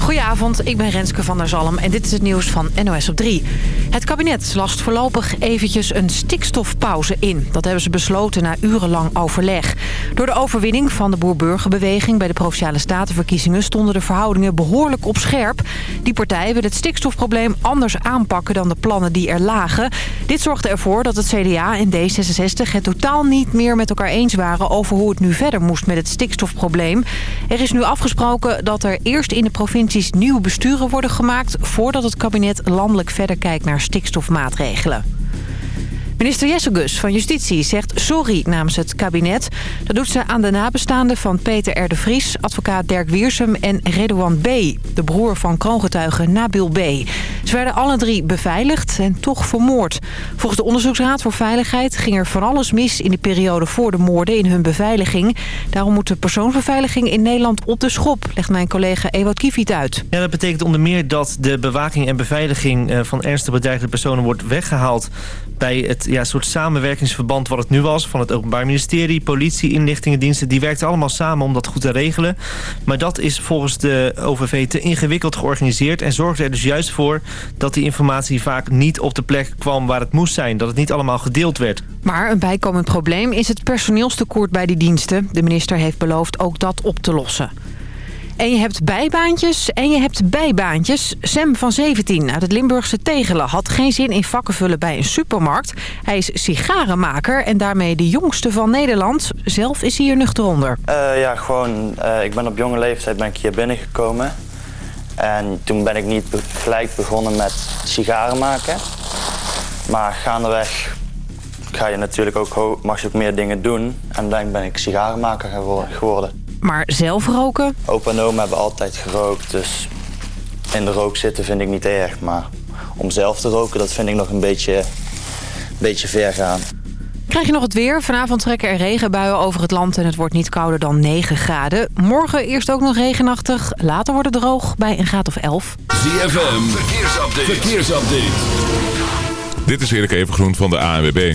Goedenavond, ik ben Renske van der Zalm en dit is het nieuws van NOS op 3. Het kabinet last voorlopig eventjes een stikstofpauze in. Dat hebben ze besloten na urenlang overleg. Door de overwinning van de boer-burgerbeweging bij de Provinciale Statenverkiezingen... stonden de verhoudingen behoorlijk op scherp. Die partij wil het stikstofprobleem anders aanpakken dan de plannen die er lagen. Dit zorgde ervoor dat het CDA en D66 het totaal niet meer met elkaar eens waren... over hoe het nu verder moest met het stikstofprobleem. Er is nu afgesproken dat er eerst in de provincies nieuwe besturen worden gemaakt... voordat het kabinet landelijk verder kijkt naar stikstofmaatregelen. Minister Jessegus van Justitie zegt sorry namens het kabinet. Dat doet ze aan de nabestaanden van Peter R. de Vries, advocaat Dirk Wiersum en Redouan B., de broer van kroongetuige Nabil B. Ze werden alle drie beveiligd en toch vermoord. Volgens de Onderzoeksraad voor Veiligheid ging er van alles mis in de periode voor de moorden in hun beveiliging. Daarom moet de persoonsbeveiliging in Nederland op de schop, legt mijn collega Ewout Kiefiet uit. Ja, dat betekent onder meer dat de bewaking en beveiliging eh, van ernstig bedreigde personen wordt weggehaald bij het ja, soort samenwerkingsverband wat het nu was... van het Openbaar Ministerie, politie, inlichtingendiensten... die werkten allemaal samen om dat goed te regelen. Maar dat is volgens de OVV te ingewikkeld georganiseerd... en zorgde er dus juist voor dat die informatie vaak niet op de plek kwam waar het moest zijn. Dat het niet allemaal gedeeld werd. Maar een bijkomend probleem is het personeelstekort bij die diensten. De minister heeft beloofd ook dat op te lossen. En je hebt bijbaantjes en je hebt bijbaantjes. Sam van 17 uit het Limburgse Tegelen had geen zin in vakken vullen bij een supermarkt. Hij is sigarenmaker en daarmee de jongste van Nederland. Zelf is hij hier nuchter onder. Uh, ja, gewoon, uh, ik ben op jonge leeftijd ben ik hier binnengekomen. En toen ben ik niet gelijk begonnen met sigaren maken. Maar gaandeweg ga je natuurlijk ook, mag je ook meer dingen doen. En dan ben ik sigarenmaker geworden. Maar zelf roken? Opa en oma hebben altijd gerookt, dus in de rook zitten vind ik niet erg. Maar om zelf te roken, dat vind ik nog een beetje, een beetje ver gaan. Krijg je nog het weer? Vanavond trekken er regenbuien over het land en het wordt niet kouder dan 9 graden. Morgen eerst ook nog regenachtig, later wordt het droog bij een graad of 11. ZFM, verkeersupdate. verkeersupdate. Dit is Erik Evengroen van de ANWB.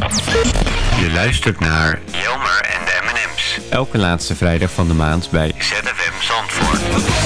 Je luistert naar Jelmer en de M&M's. Elke laatste vrijdag van de maand bij ZFM Zandvoort.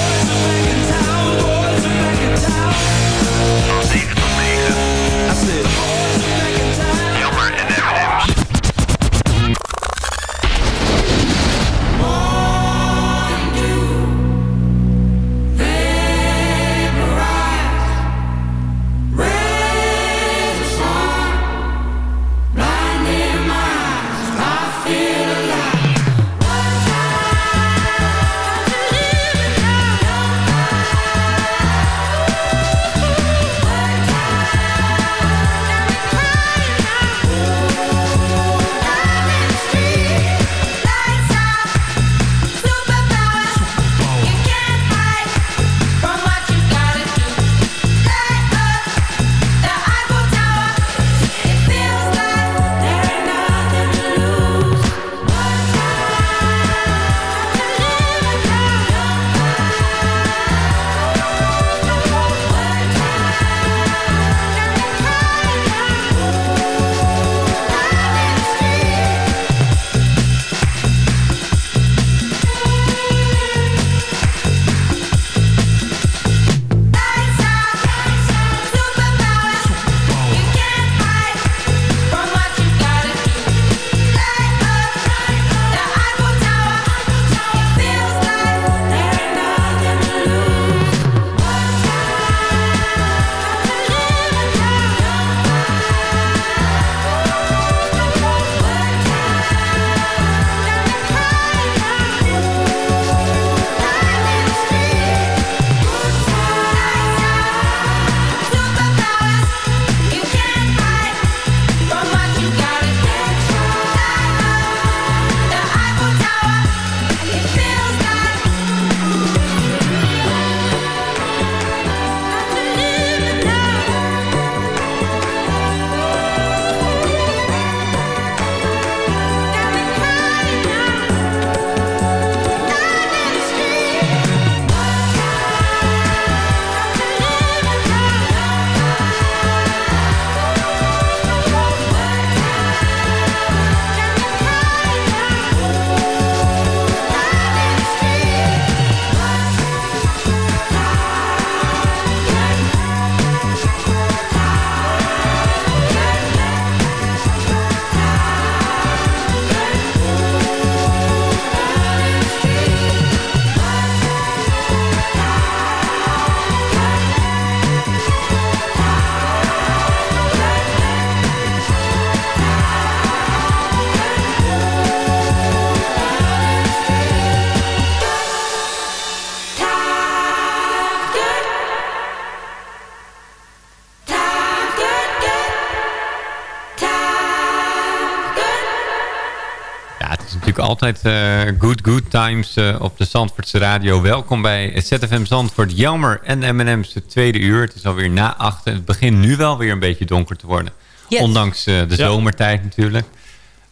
Altijd uh, good, good times uh, op de Zandvoortse radio. Welkom bij ZFM Zandvoort. Jammer en M&M's het tweede uur. Het is alweer na acht. Het begint nu wel weer een beetje donker te worden. Yes. Ondanks uh, de ja. zomertijd natuurlijk.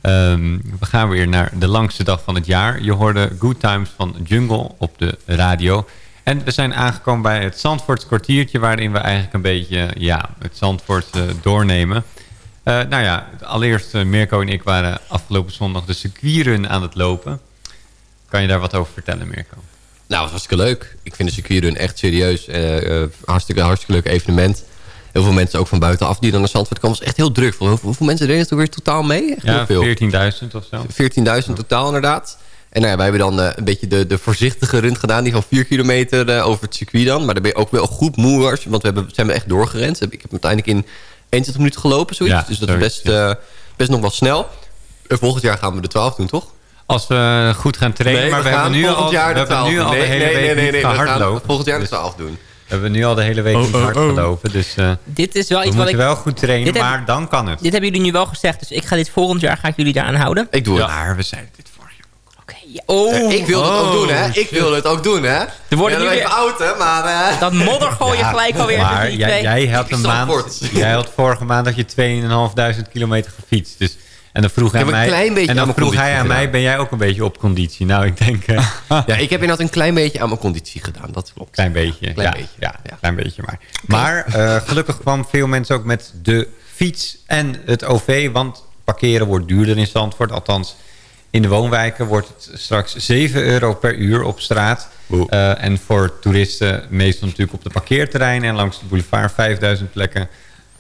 Um, we gaan weer naar de langste dag van het jaar. Je hoorde Good Times van Jungle op de radio. En we zijn aangekomen bij het Zandvoorts kwartiertje... waarin we eigenlijk een beetje ja, het Zandvoort doornemen... Uh, nou ja, allereerst uh, Mirko en ik waren afgelopen zondag de circuitrun aan het lopen. Kan je daar wat over vertellen, Mirko? Nou, het was hartstikke leuk. Ik vind de circuitrun echt serieus. Uh, hartstikke, hartstikke leuk evenement. Heel veel mensen ook van buitenaf die dan naar Zandvoort. Het was echt heel druk. Hoeveel, hoeveel mensen deden er weer totaal mee? Echt ja, 14.000 of zo. 14.000 totaal inderdaad. En nou ja, wij hebben dan een beetje de, de voorzichtige run gedaan. Die van 4 kilometer over het circuit dan. Maar dan ben je ook wel goed moe. Want we hebben, zijn we echt doorgerend. Ik heb uiteindelijk in 21 minuten gelopen, zoiets. Ja, dus dat is best, uh, best nog wel snel. En volgend jaar gaan we de 12 doen, toch? Als we goed gaan trainen, nee, maar we, we hebben nu al, jaar we hebben nu al de hele nee, week nee, nee, nee, nee, volgend jaar de 12 doen. We hebben nu al de hele week oh, niet hard oh, oh. gelopen. Dus uh, dit is wel iets we wat ik, wel goed trainen, maar heb, dan kan het. Dit hebben jullie nu wel gezegd. Dus ik ga dit volgend jaar ga ik jullie daaraan houden. Ik doe het. Ja, maar we zijn dit Oh. Uh, ik wil het ook doen, hè? Ik wil het ook doen, hè? Er worden nu even oud, hè? Maar, uh... Dat modder gooi je ja, gelijk alweer. Maar jij, jij, had een maand, jij had vorige maand dat je 2.500 kilometer gefietst. Dus, en dan vroeg, hij, mij, en dan vroeg hij aan mij, ben jij ook een beetje op conditie? Nou, ik denk... Uh, ja, ik heb inderdaad een klein beetje aan mijn conditie gedaan, dat klopt. Klein beetje, klein ja, beetje. Ja, ja, klein beetje maar. Maar uh, gelukkig kwam veel mensen ook met de fiets en het OV, want parkeren wordt duurder in Zandvoort. Althans, in de woonwijken wordt het straks 7 euro per uur op straat. Uh, en voor toeristen meestal natuurlijk op de parkeerterreinen... en langs de boulevard 5000 plekken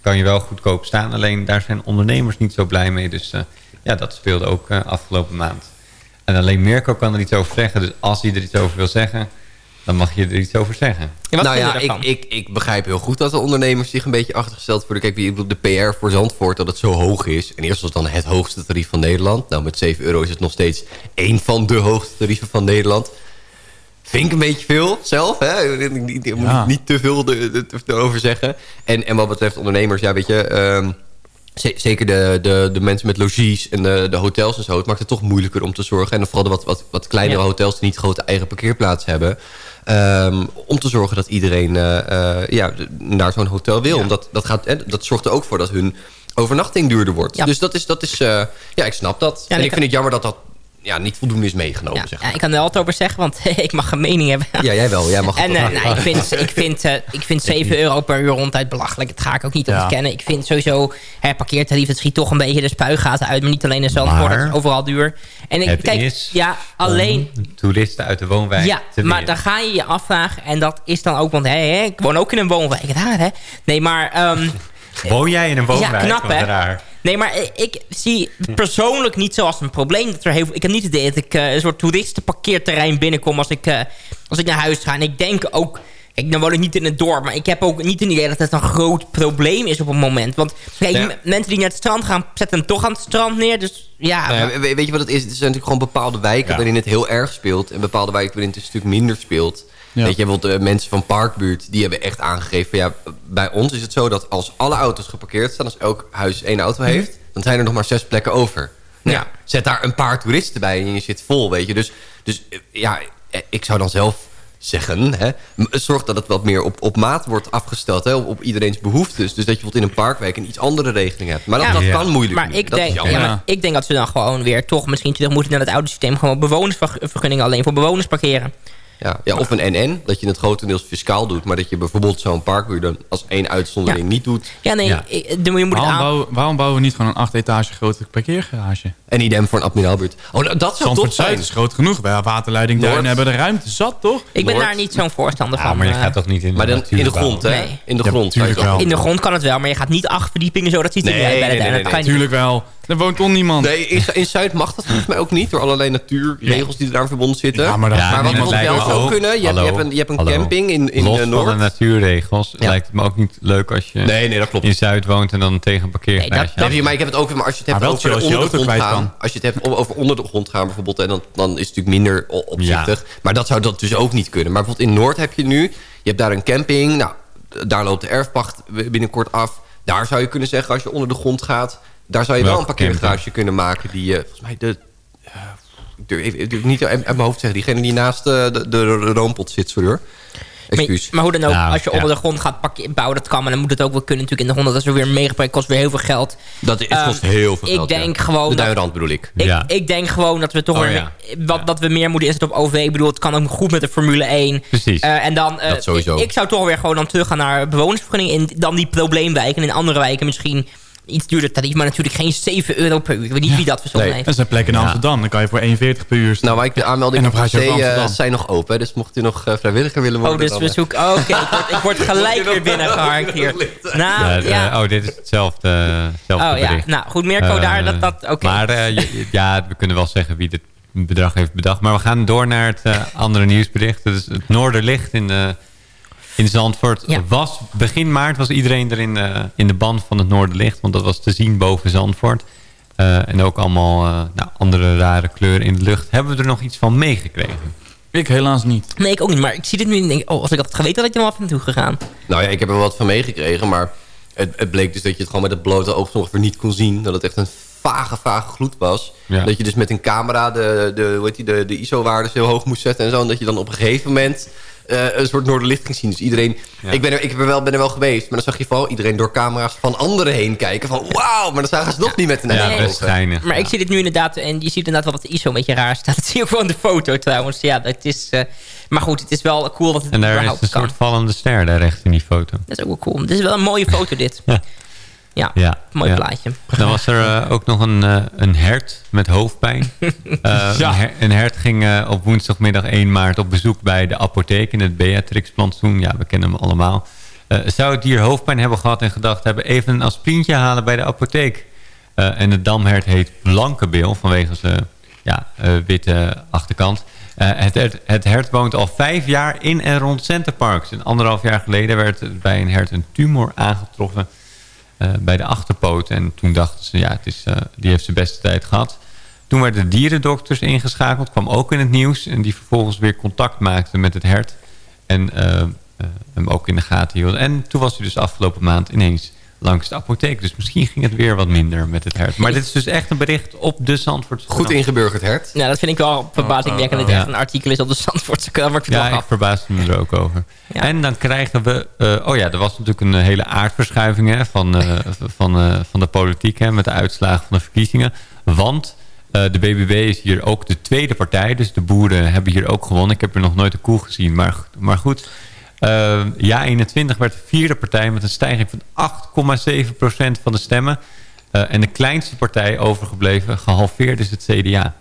kan je wel goedkoop staan. Alleen daar zijn ondernemers niet zo blij mee. Dus uh, ja, dat speelde ook uh, afgelopen maand. En alleen Mirko kan er iets over zeggen. Dus als hij er iets over wil zeggen dan mag je er iets over zeggen. nou ja, ik, ik, ik begrijp heel goed dat de ondernemers zich een beetje achtergesteld worden. Kijk, ik bedoel, de PR voor Zandvoort dat het zo hoog is. En eerst was dan het hoogste tarief van Nederland. Nou, met 7 euro is het nog steeds één van de hoogste tarieven van Nederland. Vind ik een beetje veel zelf. Hè? Ik moet ja. niet te veel erover zeggen. En, en wat betreft ondernemers, ja, weet je... Um, zeker de, de, de mensen met logies en de, de hotels en zo... het maakt het toch moeilijker om te zorgen. En vooral de wat, wat, wat kleinere hotels die niet grote eigen parkeerplaats hebben... Um, om te zorgen dat iedereen uh, uh, ja, naar zo'n hotel wil. Ja. Omdat dat, gaat, dat zorgt er ook voor dat hun overnachting duurder wordt. Ja. Dus dat is, dat is uh, ja, ik snap dat. en ik vind het jammer dat dat ja, niet voldoende is meegenomen. Ja, zeg maar. ja, ik kan er altijd over zeggen, want ik mag een mening hebben. Ja, jij wel. Jij mag en, uh, nou, ik, vind, ik, vind, uh, ik vind 7 euro per uur rondtijd belachelijk. Dat ga ik ook niet ja. ontkennen. Ik vind sowieso, hè, parkeertarief, het schiet toch een beetje de spuigaten uit. Maar niet alleen in Zandvoort, het is overal duur. En ik, kijk, is ja, alleen... toeristen uit de woonwijk Ja, maar dan ga je je afvragen. En dat is dan ook, want hè, hè, ik woon ook in een woonwijk. Daar, hè. Nee, maar... Um, Woon jij in een woonwijk? Ja, knap hè. Raar. Nee, maar ik zie persoonlijk niet zoals een probleem. Dat er heel, ik heb niet het idee dat ik uh, een soort toeristenparkeerterrein binnenkom als ik, uh, als ik naar huis ga. En ik denk ook... Ik, dan woon ik niet in het dorp, maar ik heb ook niet een idee dat het een groot probleem is op een moment. Want kijk, ja. mensen die naar het strand gaan, zetten hem toch aan het strand neer. Dus ja. Nou ja weet je wat het is? Het zijn natuurlijk gewoon bepaalde wijken ja. waarin het heel erg speelt. En bepaalde wijken waarin het een stuk minder speelt. Ja. Weet je, bijvoorbeeld de mensen van Parkbuurt, die hebben echt aangegeven... ja, bij ons is het zo dat als alle auto's geparkeerd staan... als elk huis één auto heeft, dan zijn er nog maar zes plekken over. Nou, ja. Zet daar een paar toeristen bij en je zit vol, weet je. Dus, dus ja, ik zou dan zelf zeggen... Hè, zorg dat het wat meer op, op maat wordt afgesteld, hè, op, op iedereens behoeftes. Dus dat je bijvoorbeeld in een parkwijk een iets andere regeling hebt. Maar dat, ja. dat kan moeilijk. Maar, ik denk, ja, maar ik denk dat ze dan gewoon weer toch misschien moeten naar het oude systeem... gewoon bewonersvergunningen alleen voor bewoners parkeren. Ja, ja, of een NN, dat je het grotendeels fiscaal doet... maar dat je bijvoorbeeld zo'n parkbuur dan als één uitzondering niet doet. Ja, nee, ja. Je moet waarom, aan... bouwen, waarom bouwen we niet gewoon een acht etage grote parkeergarage? En idem voor een admiraalbuurt. Oh, nou, dat zou toch zijn. is groot genoeg. Bij waterleiding Duin hebben de ruimte zat, toch? Ik ben daar niet zo'n voorstander van. maar je gaat toch niet in de Maar dan in de grond, hè? Nee. In de grond. In de grond kan het wel, maar je gaat niet acht verdiepingen zo. Dat ziet er nee, niet uit bij de Natuurlijk wel. Er woont toch niemand? Nee, in, in, Zuid mag dat volgens mij ook niet. Door allerlei natuurregels die eraan verbonden zitten. Ja, maar, dat maar wat wel zou kunnen... Je, hebt, je hebt een, je hebt een camping in, in Los Noord. van de natuurregels lijkt het me ook niet leuk als je nee, nee, dat klopt. in Zuid woont... en dan tegen een parkeergarage... Nee, dat, maar ik heb het ook... Maar als je het hebt over onder de grond gaan... Als je het hebt over onder de grond gaan bijvoorbeeld... En dan, dan is het natuurlijk minder opzichtig. Maar dat zou dat dus ook niet kunnen. Maar bijvoorbeeld in Noord heb je nu... Je hebt daar een camping. Nou, daar loopt de erfpacht binnenkort af. Daar zou je kunnen zeggen als je onder de grond gaat daar zou je wel een parkeergarage kunnen maken die uh, volgens mij de... Uh, Ik durf even- ik durf niet uit uit mijn hoofd te zeggen. Diegene die naast eh, de, de roompot zit, sorry hoor. Maar, Excuus. maar hoe dan ook, Nou, als je ja. onder de grond gaat pakken, bouwen, dat kan. Maar dan moet het ook wel kunnen natuurlijk in de grond. Dat is er weer meegebracht, kost weer heel veel geld. Dat is, Ehm, kost heel veel ik geld. denk ja. gewoon De dat- duinrand bedoel ik. Ik, Ja. ik denk gewoon dat we toch Oh, weer, wat, dat we meer moeten inzetten op OV. Ik bedoel, het kan ook goed met de Formule 1. Precies. Eh, en dan, eh, Dat sowieso. Ik, ik zou toch weer gewoon dan teruggaan naar bewonersvergunning. In dan die probleemwijken. En in andere wijken misschien iets duurder tarief. Maar natuurlijk geen 7 euro per uur. Ik weet niet wie dat verzonnen Dat heeft. is een plek in Amsterdam. Dan kan je voor 1,40 per uur staan. Nou, maar ik, de aanmeldingen eh, Amsterdam. zijn nog open. Dus mocht u nog eh, vrijwilliger willen worden... Oh, dus dan, we eh, zoeken... oh, Oké, ik, word, ik word gelijk weer binnengeharkt hier. Nou, Ja, ja. eh, oh, dit is hetzelfde, hetzelfde Oh ja, nou goed, Mirko Eh, daar, dat, dat, oké. Maar eh, je- ja, we kunnen wel zeggen wie dit bedrag heeft bedacht. Maar we gaan door naar het eh, andere nieuwsbericht. Dat is het Noorderlicht in, de, in Zandvoort. Ja. Was, begin maart was iedereen er in, de- in de band van het Noorderlicht. Want dat was te zien boven Zandvoort. Eh, en ook allemaal eh, nou, andere rare kleuren in de lucht. Hebben we er nog iets van meegekregen? Ik helaas niet. Nee, ik ook niet. Maar ik zie dit nu en denk, oh, als ik had geweten, had ik er wel even naartoe gegaan. Nou ja, ik heb er wel wat van meegekregen, maar het, het bleek dus dat je het gewoon met het blote oog ongeveer niet kon zien. Dat het echt een vage, vage gloed was. Ja. Dat je dus met een camera de, de, hoe heet die, de, de ISO-waardes heel hoog moest zetten en zo. En dat je dan op een gegeven moment eh, een soort noorderlicht ging zien. Dus iedereen... Ja. Ik, ben er, ik heb er wel, ben er wel geweest, maar dan zag je vooral iedereen door camera's van anderen heen kijken. Van wauw, maar dan zagen ze nog niet met de Ja, best. Maar ja. ik zie dit nu inderdaad, en je ziet inderdaad wel dat de ISO een beetje raar staat. Dat zie je ook wel in de foto trouwens. Ja, het is, eh, maar goed, het is wel cool dat het En daar is een kan. soort vallende ster daar recht in die foto. Dat is ook wel cool. Dit is wel een mooie foto dit. Ja. Ja, Ja, mooi ja. plaatje. Dan was er eh, ook nog een, eh, een hert met hoofdpijn. Eh, Ja. een, her- een hert ging op woensdagmiddag 1 maart op bezoek bij de apotheek in het Beatrix-plantsoen. Ja, we kennen hem allemaal. Eh, zou het dier hoofdpijn hebben gehad en gedacht hebben... even een aspirintje halen bij de apotheek. Eh, en het damhert heet Blankebeel vanwege zijn ja, eh, witte achterkant. Eh, het, hert, het hert woont al vijf jaar in en rond Centerparks. En anderhalf jaar geleden werd bij een hert een tumor aangetroffen bij de achterpoot. En toen dachten ze, ja, het is, eh, die heeft zijn beste tijd gehad. Toen werden dierendokters ingeschakeld, kwam ook in het nieuws. En die vervolgens weer contact maakten met het hert. En eh, eh, hem ook in de gaten hielden. En toen was hij dus afgelopen maand ineens langs de apotheek. Dus misschien ging het weer wat minder met het hert. Maar dit is dus echt een bericht op de Zandvoortse Goed ingeburgerd hert. Ja, dat vind ik wel verbazingwekkend dat het Ja. echt een artikel is op de Zandvoortse krant. Maar ik vind het Ja, wel ik verbaasde me er ook over. Ja. En dan krijgen we... eh, oh ja, er was natuurlijk een hele aardverschuiving hè, van, eh, van, eh, van de politiek... Hè, met de uitslagen van de verkiezingen. Want eh, de BBB is hier ook de tweede partij. Dus de boeren hebben hier ook gewonnen. Ik heb er nog nooit een koe gezien, maar, maar goed. Eh, ja, 21 werd de vierde partij met een stijging van 8,7% van de stemmen. Eh, en de kleinste partij overgebleven, gehalveerd is het CDA.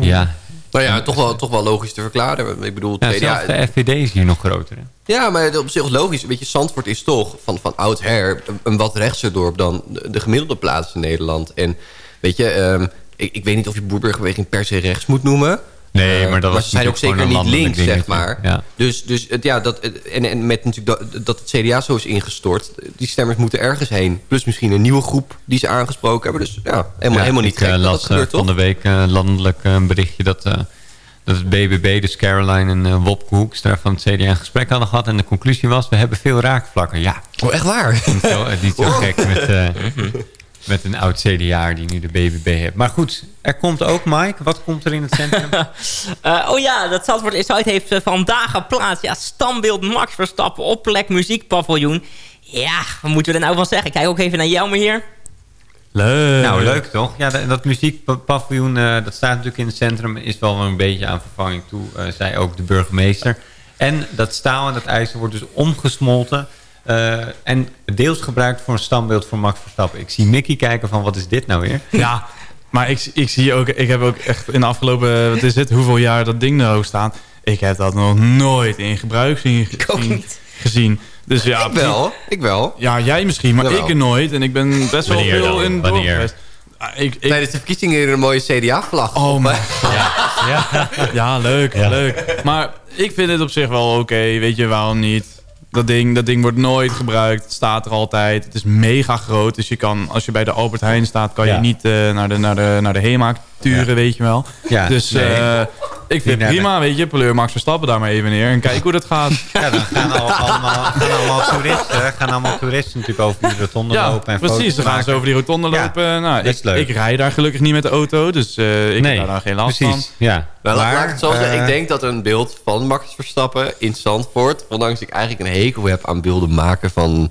Ja, Nou ja, toch wel, toch wel logisch te verklaren. Ik bedoel, ja, het CDA zelfs de FVD is hier nog groter. Hè? Ja, maar op zich logisch. Weet je, Zandvoort is toch van, van oudsher een- een wat rechtser dorp dan de, de gemiddelde plaats in Nederland. En weet je, ehm, ik, ik weet niet of je boerburgerbeweging per se rechts moet noemen. Nee, Eh, maar dat was ze zijn ook zeker niet links, zeg maar. Ja. Dus, dus het, ja, dat, en, en met natuurlijk dat, dat het CDA zo is ingestort. Die stemmers moeten ergens heen. Plus misschien een nieuwe groep die ze aangesproken hebben. Dus ja, helemaal, Ja, helemaal niet ik, gek eh, las dat gebeurt, eh, van toch? de week eh, landelijk een berichtje dat, eh, dat het BBB, dus Caroline en eh, Wopke Hoekstra van het CDA een gesprek hadden gehad. En de conclusie was, we hebben veel raakvlakken. Ja, Oh, echt waar? niet zo, niet zo gek met, eh, met een oud CDA die nu de BBB heeft. Maar goed, er komt ook, Mike. Wat komt er in het centrum? Eh, oh ja, dat Zandvoort Inside heeft eh, vandaag geplaatst. Ja, standbeeld Max Verstappen op plek muziekpaviljoen. Ja, wat moeten we er nou van zeggen? Ik kijk ook even naar jou, maar hier. Leuk. Nou, leuk toch? Ja, dat, dat muziekpaviljoen, eh, dat staat natuurlijk in het centrum... is wel een beetje aan vervanging toe, eh, zei ook de burgemeester. En dat staal en dat ijzer wordt dus omgesmolten... eh, en deels gebruikt voor een standbeeld voor Max Verstappen. Ik zie Mickey kijken van, wat is dit nou weer? Ja, maar ik, ik zie ook... Ik heb ook echt in de afgelopen... Wat is het? Hoeveel jaar dat ding er ook staan. Ik heb dat nog nooit in gebruik zien, ook zien- niet. gezien. Dus ja, Ik wel, ik wel. Ja, jij misschien, maar Jawel. ik er nooit. En ik ben best wel veel dan? in geweest. Ah, Ik, ik, Tijdens de verkiezingen hier een mooie CDA-vlag. Oh, maar, Ja, ja, leuk, leuk. Maar ik vind het op zich wel oké. Weet je, waarom niet? Dat ding, dat ding wordt nooit gebruikt. Het staat er altijd. Het is mega groot. Dus je kan, als je bij de Albert Heijn staat... kan Ja. je niet eh, naar, de, naar, de, naar de HEMA turen, weet je wel. Ja, dus nee. eh, Ik vind het prima, weet je. Pleur Max Verstappen daar maar even neer en kijk hoe dat gaat. Ja, dan gaan, al, allemaal, gaan allemaal toeristen, gaan allemaal toeristen natuurlijk over die rotonde Ja, lopen. En precies. Dan gaan ze over die rotonde Ja, lopen. Nou, best ik, leuk. ik rij daar gelukkig niet met de auto, dus eh, ik Nee, heb daar dan geen last precies. van. Ja. Nou, Maar, laat ik het zo zeggen. eh, Ik denk dat een beeld van Max Verstappen in Zandvoort... ondanks dat ik eigenlijk een hekel heb aan beelden maken van...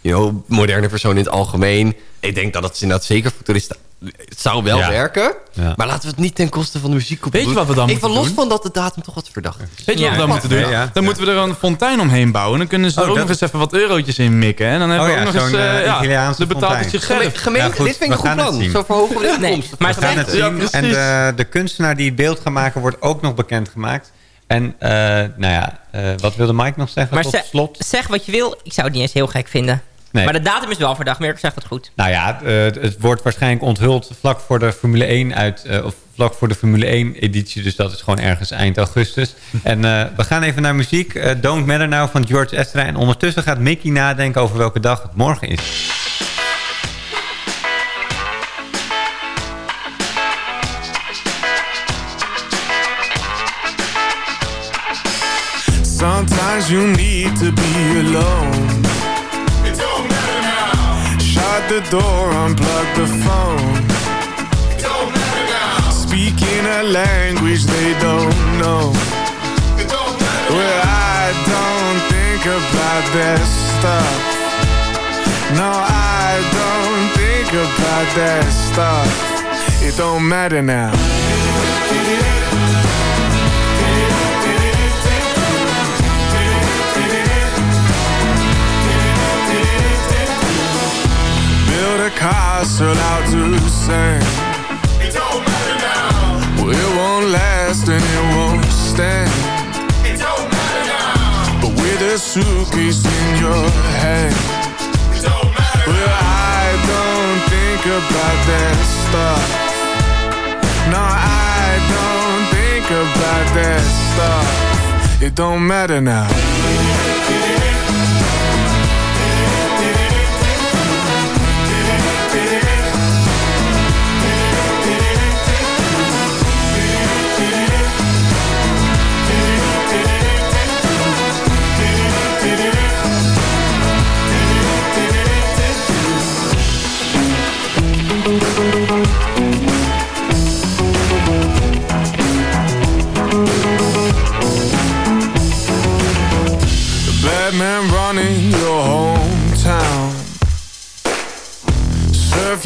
You know, moderne personen in het algemeen. Ik denk dat het inderdaad zeker voor toeristen... Het zou wel Ja. werken, Ja. maar laten we het niet ten koste van de muziek op Weet je wat we dan Ik moeten los doen? van dat de datum toch wat verdacht is. Weet je Ja, wat we dan moeten doen? ja, ja. Dan moeten we er een fontein omheen bouwen. Dan kunnen ze er Oh, ook dat- nog eens even wat eurotjes in mikken. En dan hebben Oh we ja, ook nog eens... zo'n, eh, eh, ja, Italiaanse de zichzelf. Gemeente, Ja, goed, dit vind ik we een goed plan. zien. Zo verhogen we de Nee, inkomsten. maar We gaan het zien. en de, de kunstenaar die het beeld gaat maken wordt ook nog bekendgemaakt. En eh, nou ja, eh, wat wilde Mike nog zeggen maar tot slot? zeg wat je wil. Ik zou het niet eens heel gek vinden. Nee. Maar de datum is wel verdacht. Mirko zegt het goed. Nou ja, eh, het wordt waarschijnlijk onthuld vlak voor de Formule 1 uit, eh, of vlak voor de Formule 1 editie. Dus dat is gewoon ergens eind augustus. en eh, we gaan even naar muziek. Don't Matter Now van George Ezra. En ondertussen gaat Mickey nadenken over welke dag het morgen is. Sometimes you need to be alone. The door, unplug the phone. Don't matter now. Speaking a language they don't know. It don't matter well, I don't think about that stuff. No, I don't think about that stuff. It don't matter now. Castle out to sand. It don't matter now. Well, it won't last and it won't stand. It don't matter now. But with a suitcase in your hand. It don't matter well, I don't think about that stuff. No, I don't think about that stuff. It don't matter now.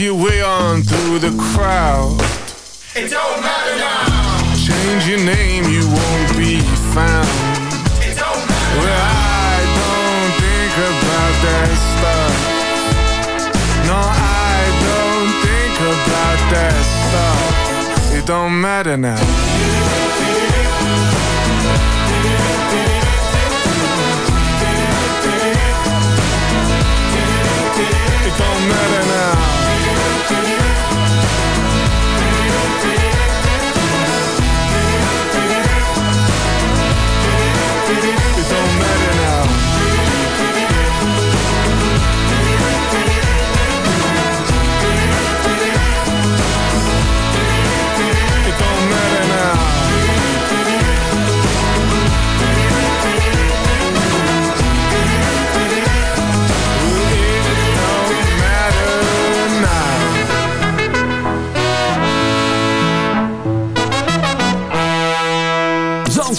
Your way on through the crowd. It don't matter now. Change your name, you won't be found. It don't matter. Well, I don't think about that stuff. No, I don't think about that stuff. It don't matter now.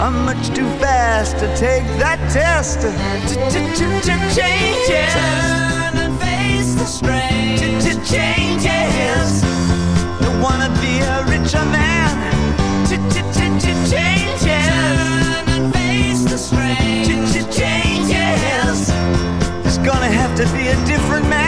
I'm much too fast to take that test. Changes. Turn and face the strange. Changes. Don't wanna be a richer man. Changes. Turn and face the strange. Changes. There's gonna have to be a different man.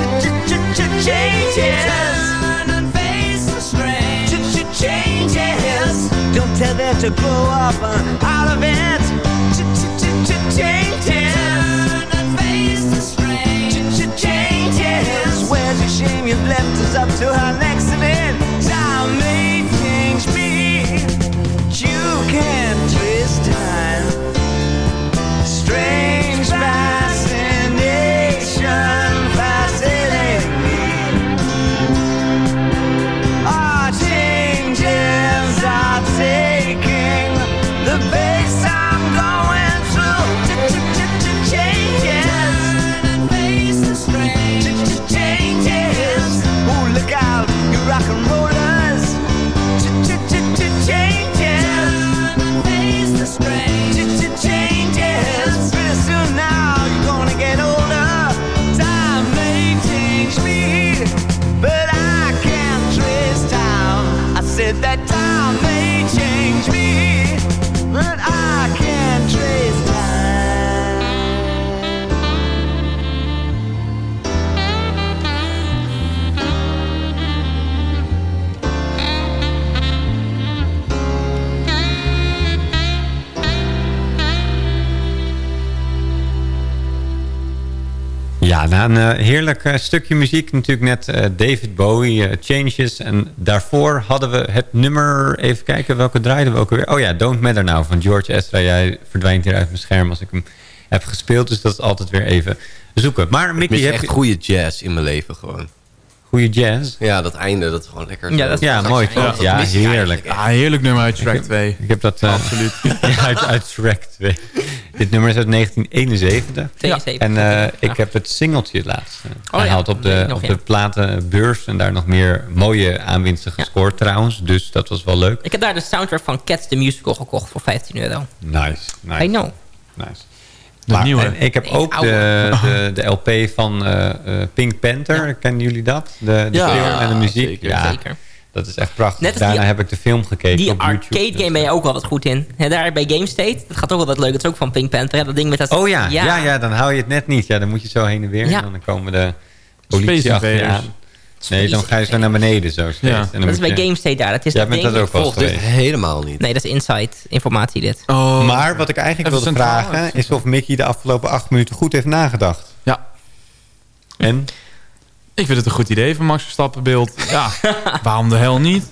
Changes. Turn and face the strange. Changes. Don't tell them to grow up uh, out of it. Changes. Heerlijk eh, stukje muziek. Natuurlijk net eh, David Bowie, eh, Changes. En daarvoor hadden we het nummer... Even kijken, welke draaiden we ook alweer? Oh ja, Don't Matter Now van George Ezra. Jij verdwijnt hier uit mijn scherm als ik hem heb gespeeld. Dus dat is altijd weer even zoeken. Maar Ik Mickey, mis heb echt je... goede jazz in mijn leven gewoon. Goede jazz? Ja, dat einde, dat is gewoon lekker. Ja, ja, mooi, Ja, Ja, heerlijk. Ah, heerlijk nummer uit Shrek Ik heb- 2. Ik heb dat... eh, Absoluut. ja, uit, uit Shrek 2. Dit nummer is uit 1971. 72. En eh, Ja. ik heb het singeltje laatst uh, Oh ja, gehaald op de, nog, op ja. de platenbeurs. En daar nog meer mooie aanwinsten gescoord trouwens. Dus dat was wel leuk. Ik heb daar de soundtrack van Cats the Musical gekocht voor 15 euro. Nice, nice. I know. Nice. De Maar, nieuwe. en ik heb ook de, de, de LP van eh, eh, Pink Panther. Kennen jullie dat? De, de Ja, film en de muziek. zeker. Ja, Zeker. dat is echt prachtig. Net als Daarna die- heb ik de film gekeken Die op YouTube. arcade dus, game ben je ook altijd goed in. Ja, daar bij Game State, dat gaat ook altijd leuk. Dat is ook van Pink Panther. hè, Dat ding met dat... Oh ja, ja. Ja, dan hou je het net niet. Ja, dan moet je zo heen en weer. Ja. En dan komen de politie Space achter je Invaders. aan. Nee, dan ga je zo naar beneden zo steeds. Ja. En dan Dat is bij je- Game State daar. Dat is Jij dat bent ding. dat ook dit helemaal niet. Nee, dat is inside informatie dit. Oh. Maar wat ik eigenlijk Even wilde vragen... is of Mickey de afgelopen acht minuten goed heeft nagedacht. Ja. En? Ik vind het een goed idee van Max Verstappen beeld. Ja, waarom de hel niet?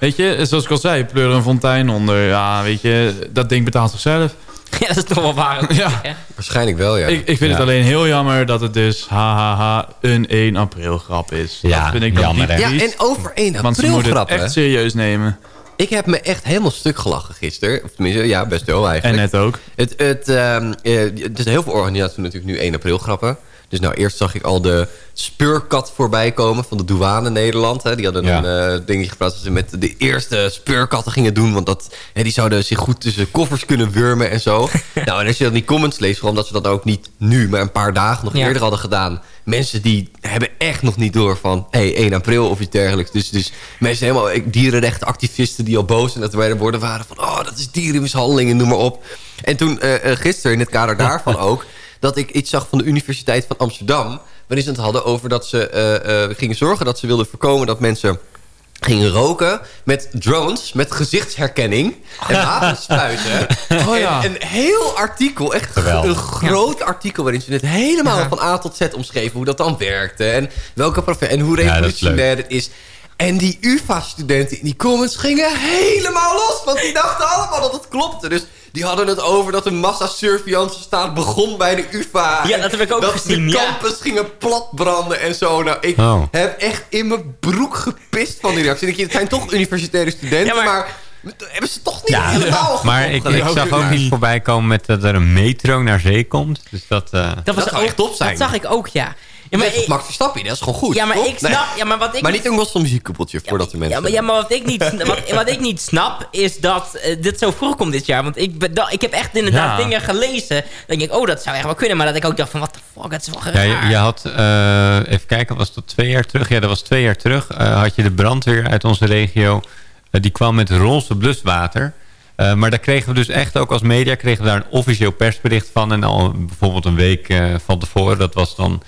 Weet je, zoals ik al zei, pleur een fontein onder. Ja, weet je, dat ding betaalt zichzelf. Ja, dat is toch wel waar. Ja. hè? Waarschijnlijk wel, ja. Ik, ik vind Ja. het alleen heel jammer dat het dus hahaha een 1 april grap is. Ja, dat vind ik dan jammer, ja, en over 1 Want ze april moeten het grappen. echt serieus nemen. Ik heb me echt helemaal stuk gelachen gisteren. Of tenminste, ja, best wel eigenlijk. En net ook. Het, het, ehm, eh, er zijn heel veel organisaties doen natuurlijk nu 1 april grappen. Dus nou, eerst zag ik al de speurkat voorbij komen van de douane Nederland. Hè. Die hadden Ja. een eh, dingetje geplaatst dat ze met de eerste speurkatten gingen doen. Want dat, hè, die zouden zich goed tussen koffers kunnen wurmen en zo. nou, en als je dan die comments leest, vooral omdat ze dat ook niet nu, maar een paar dagen nog Ja. eerder hadden gedaan. Mensen die hebben echt nog niet door van hey, 1 april of iets dergelijks. Dus, dus mensen helemaal dierenrechtenactivisten die al boos en dat wij er worden waren van oh, dat is dierenmishandeling en noem maar op. En toen eh, gisteren in het kader daarvan ook dat ik iets zag van de Universiteit van Amsterdam waarin ze het hadden over dat ze eh, eh, gingen zorgen dat ze wilden voorkomen dat mensen gingen roken met drones, met gezichtsherkenning en wapenspuiten. Oh ja. En een heel artikel, echt Geweldig. een groot artikel... waarin ze het helemaal van A tot Z omschreven... hoe dat dan werkte en, welke en hoe revolutionair het is. En die UvA-studenten in die comments gingen helemaal los... want die dachten allemaal dat het klopte. Dus die hadden het over dat een massa-surveillance staat begon bij de UvA. Ja, dat heb ik ook dat gezien, de ja. campus gingen platbranden en zo. Nou, ik Oh. heb echt in mijn broek gepist van die reactie. Het zijn toch universitaire studenten, Ja, maar- maar... Hebben ze toch niet Ja, helemaal maar ik, zag ook niet voorbij komen met dat er een metro naar zee komt. Dus dat... eh, Dat, was Dat zou ook, echt top zijn. Dat zag ik ook, ja. Ja, maar ik, Max Verstappen, dat is gewoon goed. ja, maar toch? ik snap... Ja, maar wat ik Maar niet een gospel muziekkoepeltje voordat de mensen... Ja, maar, ja, maar wat ik niet, wat, wat ik niet snap, is dat eh, dit zo vroeg komt dit jaar. Want ik, ben, da- ik heb echt inderdaad Ja. dingen gelezen. Dan denk ik, oh, dat zou echt wel kunnen. Maar dat ik ook dacht van, what the fuck, dat is wel Ja, raar. je, je had, eh, even kijken, was dat twee jaar terug? Ja, dat was twee jaar terug. eh, had je de brandweer uit onze regio. eh, die kwam met roze bluswater. Eh, maar daar kregen we dus echt ook als media... kregen we daar een officieel persbericht van. En al bijvoorbeeld een week eh, van tevoren. Dat was dan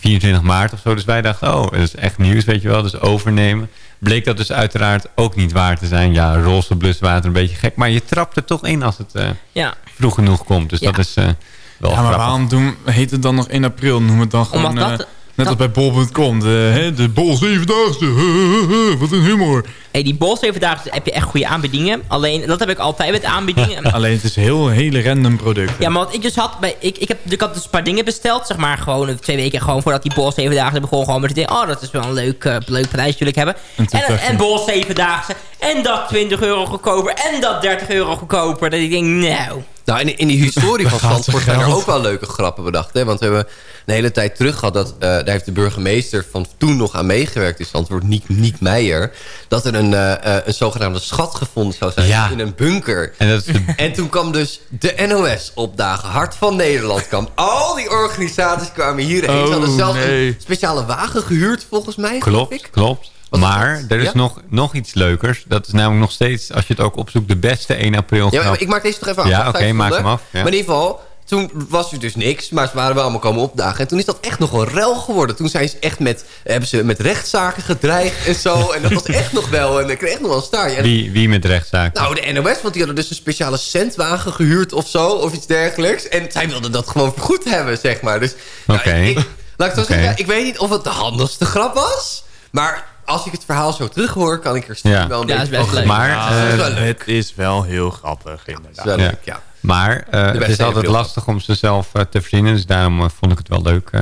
24 maart of zo. Dus wij dachten, oh, dat is echt nieuws, weet je wel. Dus overnemen. Bleek dat dus uiteraard ook niet waar te zijn. Ja, roze bluswater, een beetje gek. Maar je trapt er toch in als het eh, Ja, vroeg genoeg komt. Dus Ja. dat is eh, wel Ja, maar grappig. waarom doen, heet het dan nog 1 april? Noem het dan gewoon... Omdat dat- eh, net als bij bol.com. De, hè, de bol zevendaagse. Wat een humor. hey, die bol zeven dagen heb je echt goede aanbiedingen. Alleen, dat heb ik altijd met aanbiedingen. Alleen het is heel hele random product. Ja, maar wat ik dus had, bij, ik, ik, heb, ik had dus een paar dingen besteld, zeg maar, gewoon twee weken gewoon voordat die bol zeven dagen begon, gewoon met het ding, oh, dat is wel een leuk, eh, leuk prijs, ik hebben. En En, en bol zeven dagen, en dat 20 euro goedkoper, en dat 30 euro goedkoper. Dat ik denk, nou, Nou, in, in die historie van Zandvoort zijn er ook wel leuke grappen bedacht. Hè? Want we hebben een hele tijd terug gehad... Dat, eh, daar heeft de burgemeester van toen nog aan meegewerkt in Zandvoort... Niek, Niek Meijer... dat er een, eh, eh, een zogenaamde schat gevonden zou zijn Ja. in een bunker. En dat de En toen kwam dus de NOS opdagen. Hart van Nederland kwam. Al die organisaties kwamen hierheen. Ze hadden Oh, zelfs nee. een speciale wagen gehuurd, volgens mij. Klopt, ik. klopt. Maar er is Ja? nog, nog iets leukers. Dat is namelijk nog steeds, als je het ook opzoekt, de beste 1 april Ja, grap. maar ik maak deze toch even af. Ja, oké, maak hem af, ja. Maar in ieder geval, toen was er dus niks. Maar ze waren wel allemaal komen opdagen. En toen is dat echt nog een rel geworden. Toen zijn ze echt met, hebben ze met rechtszaken gedreigd en zo. En dat was echt nog wel, en ik kreeg nog wel een staartje. Wie, wie met rechtszaak? nou, de NOS, want die hadden dus een speciale centwagen gehuurd of zo. Of iets dergelijks. En zij wilden dat gewoon goed hebben, zeg maar. Dus, nou, Oké. laat ik zo zeggen, ik weet niet of het de handigste grap was. Maar als ik het verhaal zo terughoor, kan ik er stiekem Ja. wel een Ja, beetje is best van. Maar, Ja, eh, het is wel heel grappig, inderdaad. is wel Ja. leuk, ja. maar eh, het is altijd lastig om ze zelf eh, te verzinnen. Dus daarom vond ik het wel leuk eh,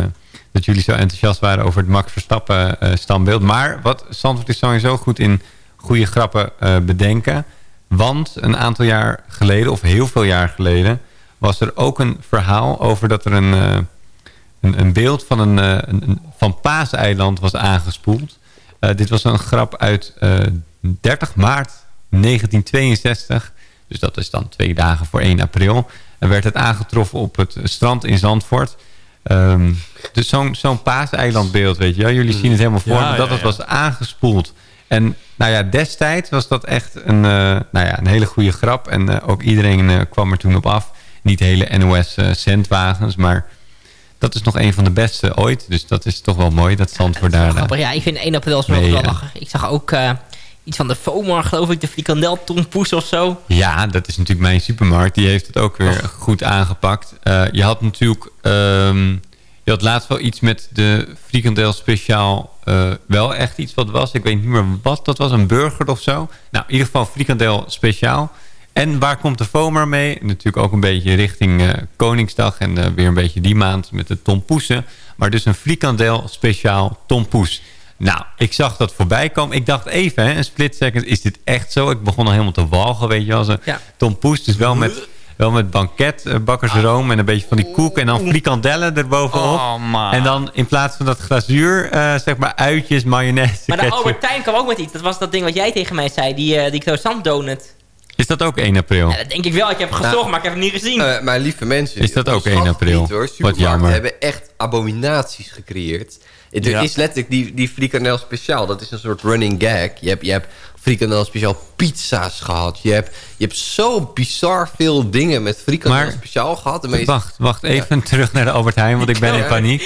dat jullie zo enthousiast waren over het Max Verstappen eh, standbeeld. Maar wat Zandvoort is sowieso goed in goede grappen eh, bedenken. Want een aantal jaar geleden, of heel veel jaar geleden... was er ook een verhaal over dat er een, eh, een, een beeld van, een, eh, een, een- van Paaseiland was aangespoeld. Eh, dit was een grap uit eh, 30 maart 1962. Dus dat is dan twee dagen voor 1 april. En werd het aangetroffen op het strand in Zandvoort. Ehm, dus zo'n zo'n paaseilandbeeld, weet je wel. Jullie zien het helemaal voor Ja, dat ja, het ja. was aangespoeld. En nou ja, destijds was dat echt een, eh, nou ja, een hele goede grap. En eh, ook iedereen eh, kwam er toen op af. Niet hele NOS-centwagens, maar dat is nog een van de beste ooit. Dus dat is toch wel mooi dat Zandvoort daar... eh, grappig. Ja, ik vind 1 april wel wel eh, lachen. Ik zag ook eh, iets van de FOMAR, geloof ik, de frikandel tompoes of zo. Ja, dat is natuurlijk mijn supermarkt. Die heeft het ook weer goed aangepakt. Eh, je had natuurlijk... ehm, je had laatst wel iets met de frikandel speciaal. eh, wel echt iets wat was. Ik weet niet meer wat dat was. Een burger of zo. Nou, in ieder geval frikandel speciaal. En waar komt de FOMAR mee? Natuurlijk ook een beetje richting eh, Koningsdag. En eh, weer een beetje die maand met de tompoesen. Maar dus een frikandel speciaal tompoes. Nou, ik zag dat voorbij komen. Ik dacht even, hè, een split second, is dit echt zo? Ik begon al helemaal te walgen, weet je wel. Zo. Ja. Tom Poes, dus wel met, wel met banket, eh, bakkersroom en een beetje van die koek. En dan frikandellen erbovenop. Oh. En dan in plaats van dat glazuur, zeg maar uitjes, mayonaise, Maar de. Albertijn kwam ook met iets. Dat was dat ding wat jij tegen mij zei, die, eh die croissant donut. Is dat ook 1 april? Ja, dat denk ik wel. Ik heb gezocht, Nou, maar ik heb hem niet gezien. Eh, maar lieve mensen... Is dat ook onderschat 1 april? Niet, hoor. Wat Supermarkten jammer. hebben echt abominaties gecreëerd. Ja. is letterlijk die, die frikandel speciaal. Dat is een soort running gag. Je hebt, je hebt frikandel speciaal pizza's gehad. Je hebt, je hebt zo bizar veel dingen met frikandel Maar- speciaal gehad. Meest- Wacht, wacht even terug naar de Albert Heijn, want ik ben in Ja. paniek.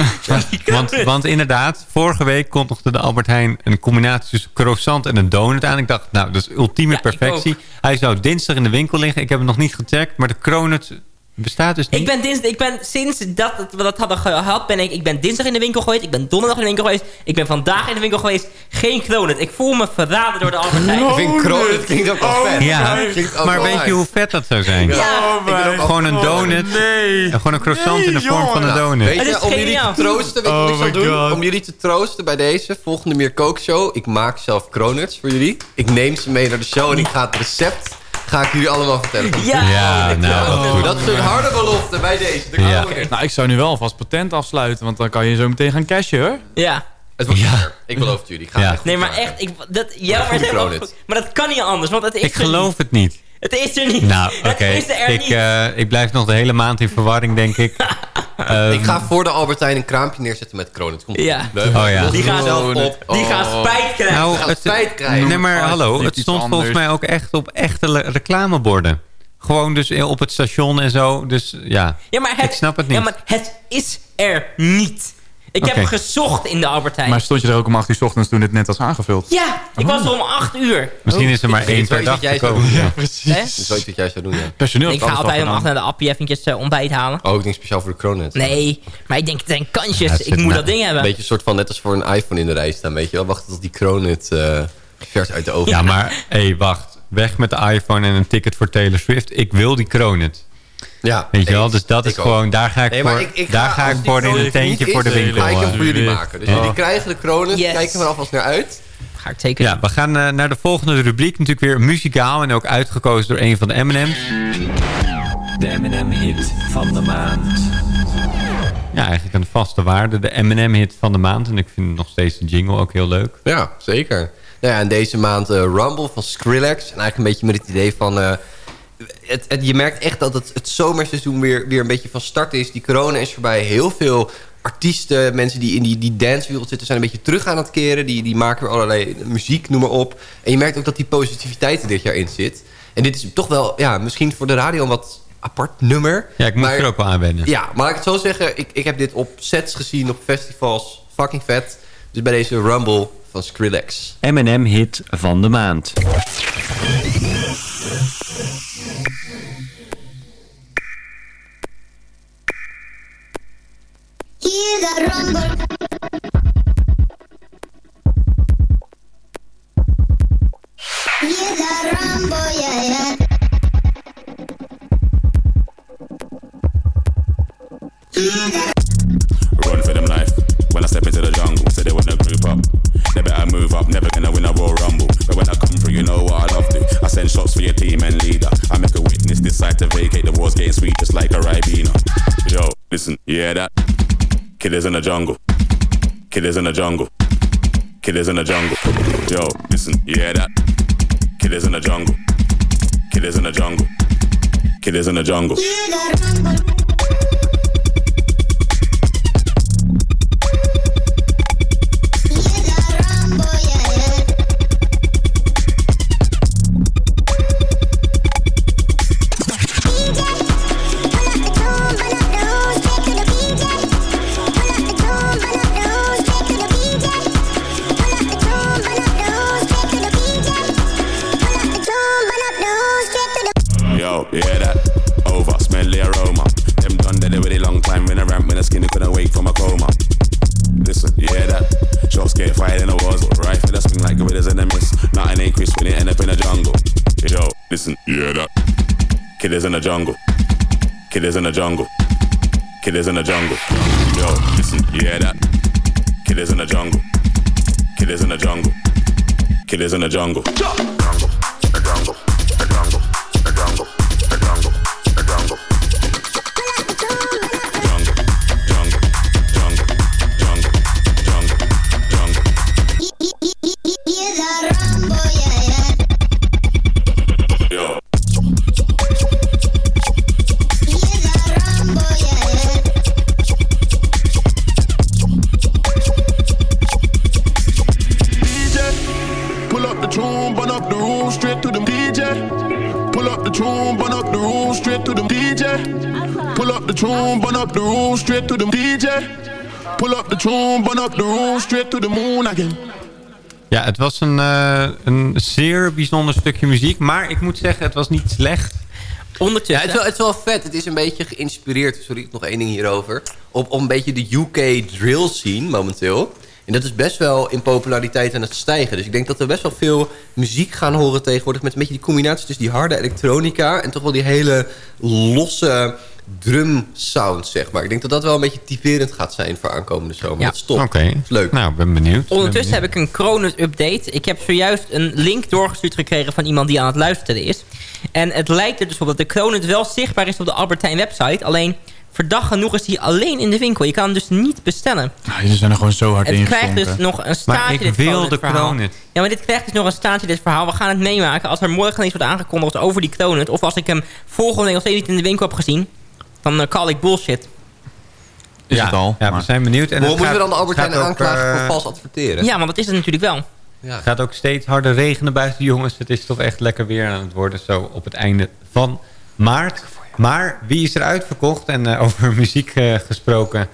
Want, want inderdaad, vorige week kondigde de Albert Heijn een combinatie tussen croissant en een donut aan. Ik dacht, nou, dat is ultieme perfectie. Hij zou dinsdag in de winkel liggen. Ik heb hem nog niet gecheckt, maar de cronut bestaat dus niet. Ik ben, dinsdag, ik ben sinds dat we dat hadden gehad, ben ik, ik ben dinsdag in de winkel geweest. Ik ben donderdag in de winkel geweest. Ik ben vandaag in de winkel geweest. Geen cronut. Ik voel me verraden door de Albert Heijn. Ik vind klinkt ook wel vet. Ja, ook maar weet je hoe vet dat zou zijn? Ja. Ik ook Gewoon een donut. Nee. Gewoon een croissant Nee, in de vorm van een jongen. donut. Weet je, om jullie te troosten, weet je wat Oh ik zou my doen? God. Om jullie te troosten bij deze volgende meer kookshow. Ik maak zelf cronuts voor jullie. Ik neem ze mee naar de show en ik ga het recept ga ik jullie allemaal vertellen. Ja, Ja, nou, wat goed. Dat is een harde belofte bij deze. De Ja. Nou, ik zou nu wel alvast patent afsluiten, want dan kan je zo meteen gaan cashen, hoor. Ja. Het wordt Ja. Ik beloof het jullie. Ik ga Ja. Nee, maar maken. echt, ik, dat, ja, maar, het helemaal maar dat kan niet anders, want het is Ik geloof het niet. Het is er niet. Nou, oké. Het is er Ik, niet. eh, ik blijf nog de hele maand in verwarring, denk ik. Ehm, Ik ga voor de Albertijn een kraampje neerzetten met kronen. Ja. Oh ja. Die gaan zelf op. Die gaan Oh. spijt krijgen. nou, gaat het, spijt krijgen. Nee, maar Oh, hallo. Het stond volgens mij ook echt op echte reclameborden. Gewoon dus op het station en zo. Dus ja, Ja, maar het, ik snap het niet. Ja, maar het is er niet. Ik heb gezocht in de Albert Heijn. Maar stond je er ook om 8 uur 's ochtends toen dit net was aangevuld? Ja, ik was er om 8 uur. Misschien is er maar één per dag wat jij zou doen, ja. precies. Dat is wat jij zou doen, ja. Personeel Ik ga altijd al om 8 gedaan. naar de appie eventjes eh, ontbijt halen. Oh, ik denk speciaal voor de kronen. Nee, maar ik denk, het zijn kansjes. Ja, het ik moet na- dat ding Een hebben. beetje een soort van net als voor een iPhone in de rij staan, weet je wel. Wachten tot die kronet eh vers uit de oven. Ja, maar hé, hey, wacht. Weg met de iPhone en een ticket voor Taylor Swift. Ik wil die Cronet. Ja, Weet je wel? Dus dat is gewoon... Daar ga ik Nee, voor, ik- ik daar ga- ik voor in een tentje voor de winkel. Ga ik hem voor jullie maken. Dus Oh. jullie krijgen de kronen. Yes. Kijken we er alvast naar uit. Ga ik zeker Ja, we gaan eh, naar de volgende rubriek. Natuurlijk weer muzikaal en ook uitgekozen door een van de M&M's. De M&M-hit van de maand. Ja, eigenlijk een vaste waarde. De M&M-hit van de maand. En ik vind nog steeds de jingle ook heel leuk. Ja, zeker. Nou ja, en deze maand eh, Rumble van Skrillex. En eigenlijk een beetje met het idee van... eh, het, het- je merkt echt dat het, het zomerseizoen weer, weer een beetje van start is. Die corona is voorbij. Heel veel artiesten, mensen die in die, die dancewereld zitten... zijn een beetje terug aan het keren. Die, die maken weer allerlei muziek, noem maar op. En je merkt ook dat die positiviteit er dit jaar in zit. En dit is toch wel, ja, misschien voor de radio een wat apart nummer. Ja, ik moet Maar- er ook wel aan wennen. Ja, maar ik het zo zeggen, ik, ik heb dit op sets gezien, op festivals. Fucking vet. Dus bij deze Rumble van Skrillex. M&M-hit van de maand. Hear the rumble. Killers in the jungle. Killers in the jungle. Killers in the jungle. Yo, listen, you hear that? Killers in the jungle. Killers in the jungle. Killers in the jungle. Killers in the jungle. Killers in the jungle. Killers in the jungle. Yo, listen, you hear that? Killers in the jungle. Killers in the jungle. Killers in the jungle. Straight to the DJ. Pull up the tune, burn up the room, straight to the moon again. Ja, het was een, eh, een zeer bijzonder stukje muziek. Maar ik moet zeggen, het was niet slecht. Ja, het, is wel, het is wel vet. Het is een beetje geïnspireerd, sorry, nog één ding hierover. Op, op een beetje de UK drill scene momenteel. En dat is best wel in populariteit aan het stijgen. Dus ik denk dat we best wel veel muziek gaan horen tegenwoordig... met een beetje die combinatie tussen die harde elektronica... en toch wel die hele losse drum sound, zeg maar. Ik denk dat dat wel een beetje typerend gaat zijn voor aankomende zomer. Ja. Dat is top. Oké. Dat is leuk. Nou, ben benieuwd. Ondertussen heb ik een Cronus-update. Ik heb zojuist een link doorgestuurd gekregen van iemand die aan het luisteren is. En het lijkt er dus op dat de Cronus wel zichtbaar is op de Albertijn website. Alleen, verdag genoeg is die alleen in de winkel. Je kan hem dus niet bestellen. Nou, ze zijn er gewoon zo hard Het in krijgt dus nog een staartje Maar ik dit wil de. Cronus. Ja, maar dit krijgt dus nog een staartje dit verhaal. We gaan het meemaken. Als er morgen iets wordt aangekondigd over die Cronus... of als ik hem volgende week nog steeds niet in de winkel heb gezien... dan eh, call ik bullshit. Is ja, het al. Ja, we zijn benieuwd. En het moeten we dan de Albert het Heijn aanklagen eh, voor vals adverteren? Ja, want dat is het natuurlijk wel. Ja. Het gaat ook steeds harder regenen buiten, jongens. Het is toch echt lekker weer aan het worden zo op het einde van maart. Maar wie is er uitverkocht? En eh, over muziek eh, gesproken.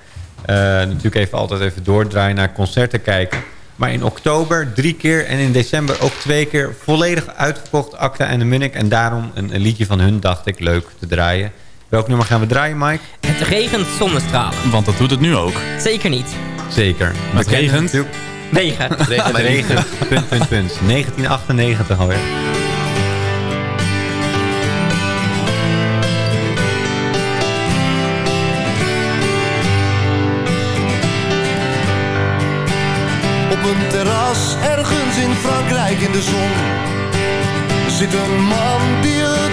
eh, natuurlijk even altijd even doordraaien naar concerten kijken. Maar in oktober drie keer en in december ook twee keer volledig uitverkocht Acta en de Munnik. En daarom een, een liedje van hun dacht ik leuk te draaien. Welk nummer gaan we draaien, Mike? Het regent zonnestralen. Want dat doet het nu ook. Zeker niet. Zeker. Het regent. natuurlijk- Regen. Het regent. Punt, punt, punt. 1998 alweer. Op een terras ergens in Frankrijk in de zon Zit een man die het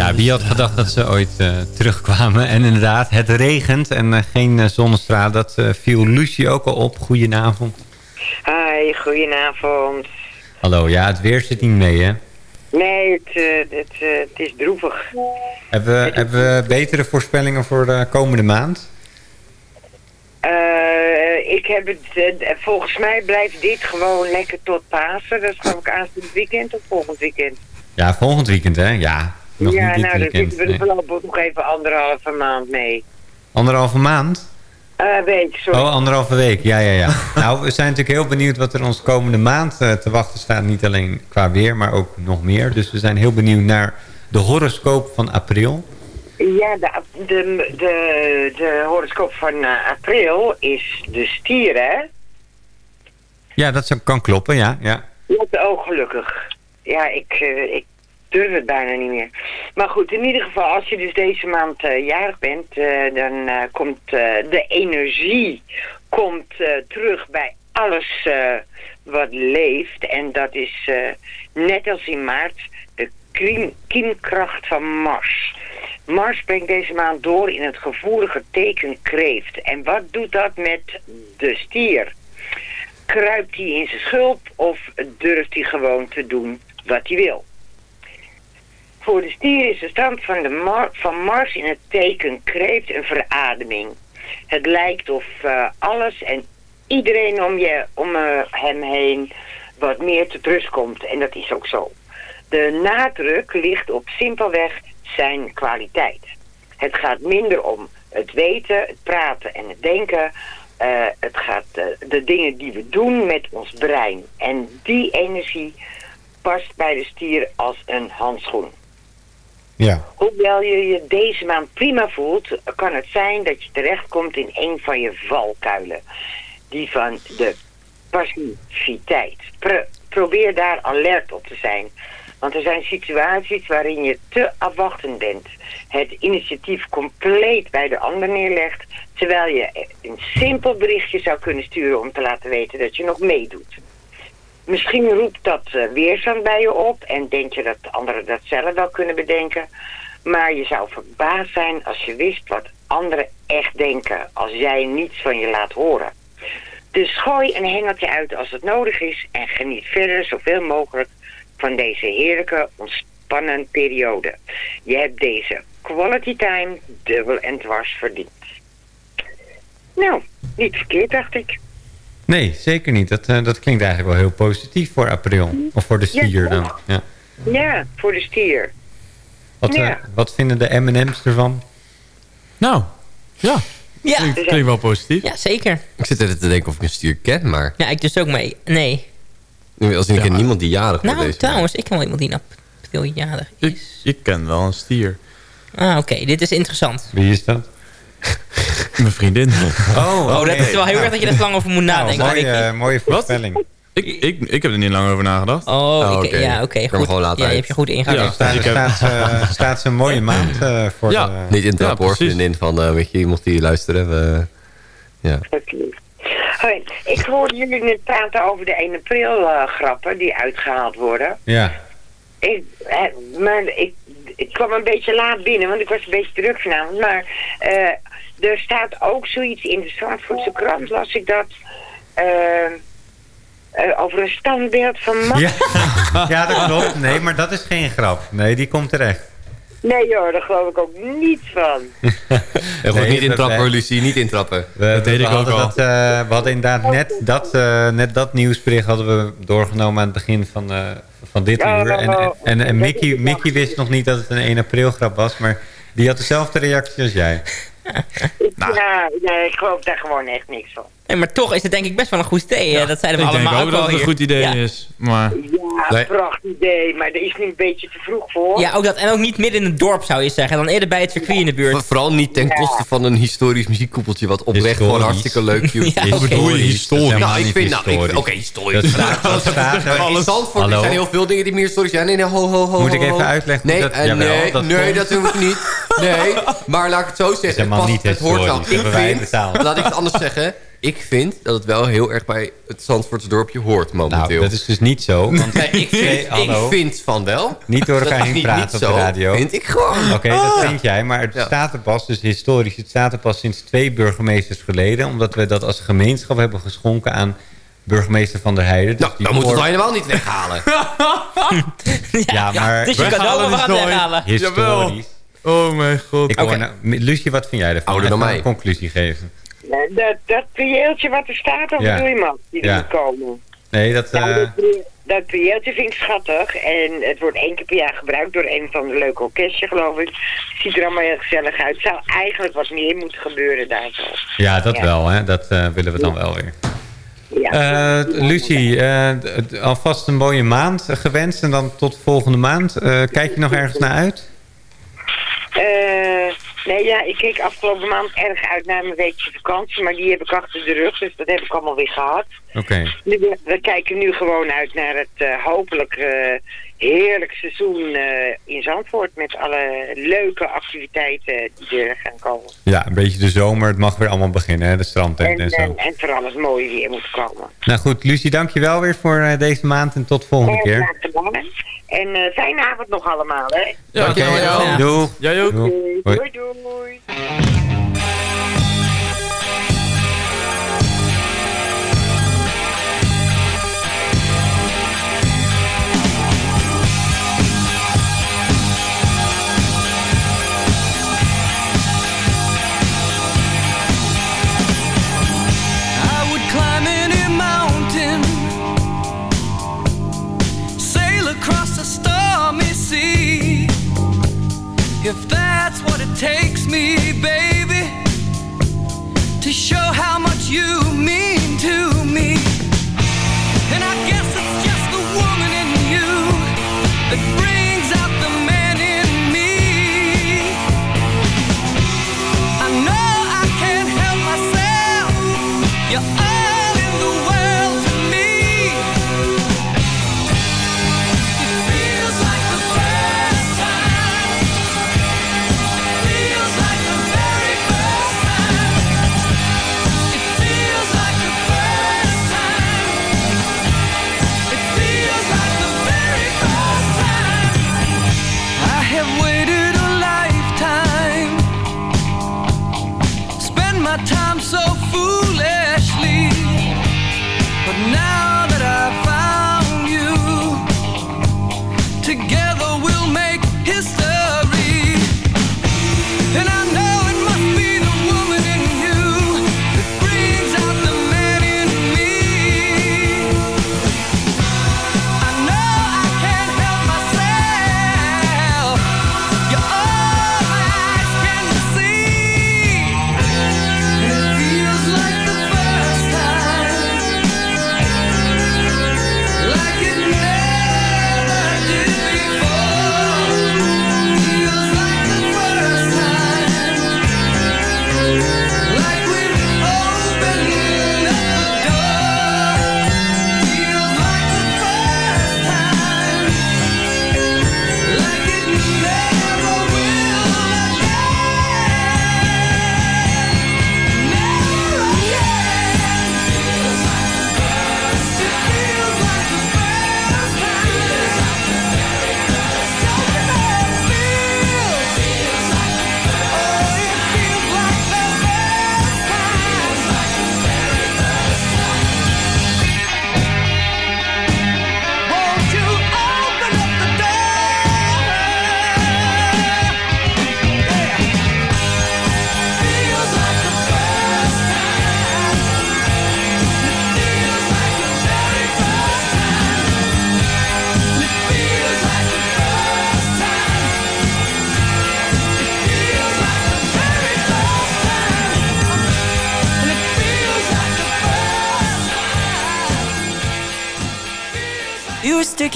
Ja, wie had gedacht dat ze ooit eh, terugkwamen. En inderdaad, het regent en eh, geen uh, zonnestraal. Dat eh, viel Lucie ook al op. Goedenavond. Hi, goedenavond. Hallo, ja, het weer zit niet mee, hè? Nee, het, eh, het, eh, het is droevig. Hebben we, hebben we betere voorspellingen voor de komende maand? Eh, ik heb het, eh, volgens mij blijft dit gewoon lekker tot Pasen. Dat is geloof ik aanstaand weekend of volgend weekend. Ja, volgend weekend, hè? Ja, nog ja, nou, weekend. zitten we nee. voorlopig nog even anderhalve maand mee. Anderhalve maand? Eh week, sorry. Oh, anderhalve week. Ja, ja, ja. nou, we zijn natuurlijk heel benieuwd wat er ons komende maand eh, te wachten staat. Niet alleen qua weer, maar ook nog meer. Dus we zijn heel benieuwd naar de horoscoop van april. Ja, de, de, de, de horoscoop van eh, april is de stier, hè? Ja, dat zou- kan kloppen, ja. ja. Ja, oh, gelukkig. Ja, ik, ik durf het bijna niet meer. Maar goed, in ieder geval, als je dus deze maand eh, jarig bent, eh, dan eh, komt de energie komt, terug bij alles wat leeft. En dat is net als in maart de kiem- kiemkracht van Mars. Mars brengt deze maand door in het gevoelige teken kreeft. En wat doet dat met de stier? Kruipt hij in zijn schulp of durft hij gewoon te doen wat hij wil? Voor de stier is de stand van, de Mar- van Mars in het teken kreeft een verademing. Het lijkt of eh, alles en iedereen om, je, om eh, hem heen wat meer tot rust komt. En dat is ook zo. De nadruk ligt op simpelweg zijn kwaliteit. Het gaat minder om het weten, het praten en het denken. Eh, het gaat eh, de dingen die we doen met ons brein. En die energie past bij de stier als een handschoen. Ja. Hoewel je je deze maand prima voelt, kan het zijn dat je terechtkomt in een van je valkuilen. Die van de passiviteit. Pro- probeer daar alert op te zijn. Want er zijn situaties waarin je te afwachtend bent. Het initiatief compleet bij de ander neerlegt. Terwijl je een simpel berichtje zou kunnen sturen om te laten weten dat je nog meedoet. Misschien roept dat eh, weerstand bij je op en denk je dat anderen dat zelf wel kunnen bedenken. Maar je zou verbaasd zijn als je wist wat anderen echt denken als jij niets van je laat horen. Dus gooi een hengeltje uit als het nodig is en geniet verder zoveel mogelijk van deze heerlijke ontspannen periode. Je hebt deze quality time dubbel en dwars verdiend. Nou, niet verkeerd dacht ik. Nee, zeker niet. Dat, eh, dat klinkt eigenlijk wel heel positief voor april. Of voor de stier dan. Ja. Ja, voor de stier. Wat, eh, Ja. wat vinden de M&M's ervan? Nou, ja. Ja. Klinkt, klinkt wel positief. Ja, zeker. Ik zit er te denken of ik een stier ken, maar... Ja, ik dus ook mee. Nee. Als ik ken niemand die jarig wordt Nou, deze trouwens, ik ken wel iemand die in april jarig is. Ik, ik ken wel een stier. Ah, oké. Dit is interessant. Wie is dat? Mijn vriendin. Oh, Oh, dat is wel heel erg dat je er lang over moet Nou, nadenken. mooie, ik- eh, mooie voorspelling. Ik, ik, ik heb er niet lang over nagedacht. Oh, ik- ja, oké. goed. ja, je hebt je goed ingehaald. Ja, Staat, ik heb- staat, ze- staat ze een mooie maand eh, voor Ja. de... Niet intrappen hoor, precies. vriendin van, eh, weet je, mocht die luisteren. We, ja. Hoi, ik hoorde jullie net praten over de 1 april eh, grappen die uitgehaald worden. Ja. Ik, eh, maar ik, ik kwam een beetje laat binnen, want ik was een beetje druk vanavond. Maar eh, er staat ook zoiets in de Zandvoortse krant, las ik dat... eh, eh, over een standbeeld van Max. Ja. ja, dat klopt. Nee, maar dat is geen grap. Nee, die komt terecht. Nee hoor, daar geloof ik ook niets van. En goed, Nee, niet intrappen hoor, Lucie, niet intrappen. We, Dat deed we ik ook hadden al. Dat, eh, we hadden inderdaad net dat, eh, net dat nieuwsbericht hadden we doorgenomen aan het begin van, eh, van dit uur. En, en, en, en Mickey, Mickey wist nog niet dat het een 1 april grap was, maar die had dezelfde reactie als jij. Ja, nee, ik geloof daar gewoon echt niks van. Nee, maar toch is het denk ik best wel een goed idee. Dat zeiden we Ik denk allemaal ook ook dat wel het een hier. goed idee ja. is. Maar Ja, Nee. prachtig idee, maar er is nu een beetje te vroeg voor. Ja, ook dat. En ook niet midden in het dorp zou je zeggen. Dan eerder bij het circuit in de buurt. Voor- Vooral niet ten koste van een historisch muziekkoepeltje... wat oprecht Historisch. gewoon hartstikke leuk is. Ja, bedoel je historisch? Nou, ik vind... Nou, Oké, historisch. Er. In Zandvoort Hallo? er zijn heel veel dingen die meer historisch zijn. Nee, nee, ho, ho, ho, Moet ik even uitleggen Nee, dat- eh, jawel, nee, dat nee ik niet. Nee, maar laat ik het zo zeggen. helemaal past- niet het hoort wel. historisch. Ik vind, laat ik het anders zeggen. Ik vind dat het wel heel erg bij het Zandvoortse dorpje hoort momenteel. Nou, dat is dus niet zo. Want Nee, ik, vind, Nee, ik vind van wel. Niet door elkaar heen niet- praten op de radio. vind ik gewoon. Oké, Ah. dat vind jij. Maar het staat er pas, dus historisch, het staat er pas sinds twee burgemeesters geleden. Omdat we dat als gemeenschap hebben geschonken aan burgemeester Van der Heijden. Dus die Dan moeten we voor- het helemaal niet weghalen. Ja, maar... is je we gaan dus het nooit weghalen. Historisch. Oh mijn god. Ik nou, Lucie, wat vind jij ervan? Ouder dan mij. een conclusie geven. Dat, dat prieeltje wat er staat, of Ja. bedoel je man, die Ja. moet komen? Nee, dat... Nou, dat, prie- dat prieeltje vind ik schattig. En het wordt één keer per jaar gebruikt door een van de leuke orkestje, geloof ik. Ziet er allemaal heel gezellig uit. Het zou eigenlijk wat meer moeten gebeuren daarvoor. ja, dat Ja. wel, hè. Dat eh, willen we dan wel weer. Ja. Eh, Lucie, alvast een mooie maand gewenst. En dan tot volgende maand. Kijk je nog ergens naar uit? Eh, nee, ja, ik keek afgelopen maand erg uit naar mijn weekje vakantie. Maar die heb ik achter de rug, dus dat heb ik allemaal weer gehad. Oké. We, we kijken nu gewoon uit naar het eh, hopelijk eh, heerlijk seizoen eh, in Zandvoort. Met alle leuke activiteiten die er gaan komen. Ja, een beetje de zomer. Het mag weer allemaal beginnen, hè. De strandtent En, en zo. en, en vooral het mooie weer moet komen. Nou goed, Lucie, dankjewel weer voor deze maand. En tot volgende keer. En eh, fijne avond nog allemaal, hè? Ja, Oké, dankjewel. doeg. Jij ook. Doeg. Hoi. Doei, doei. If that's what it takes me, baby, to show how much you mean to me. And I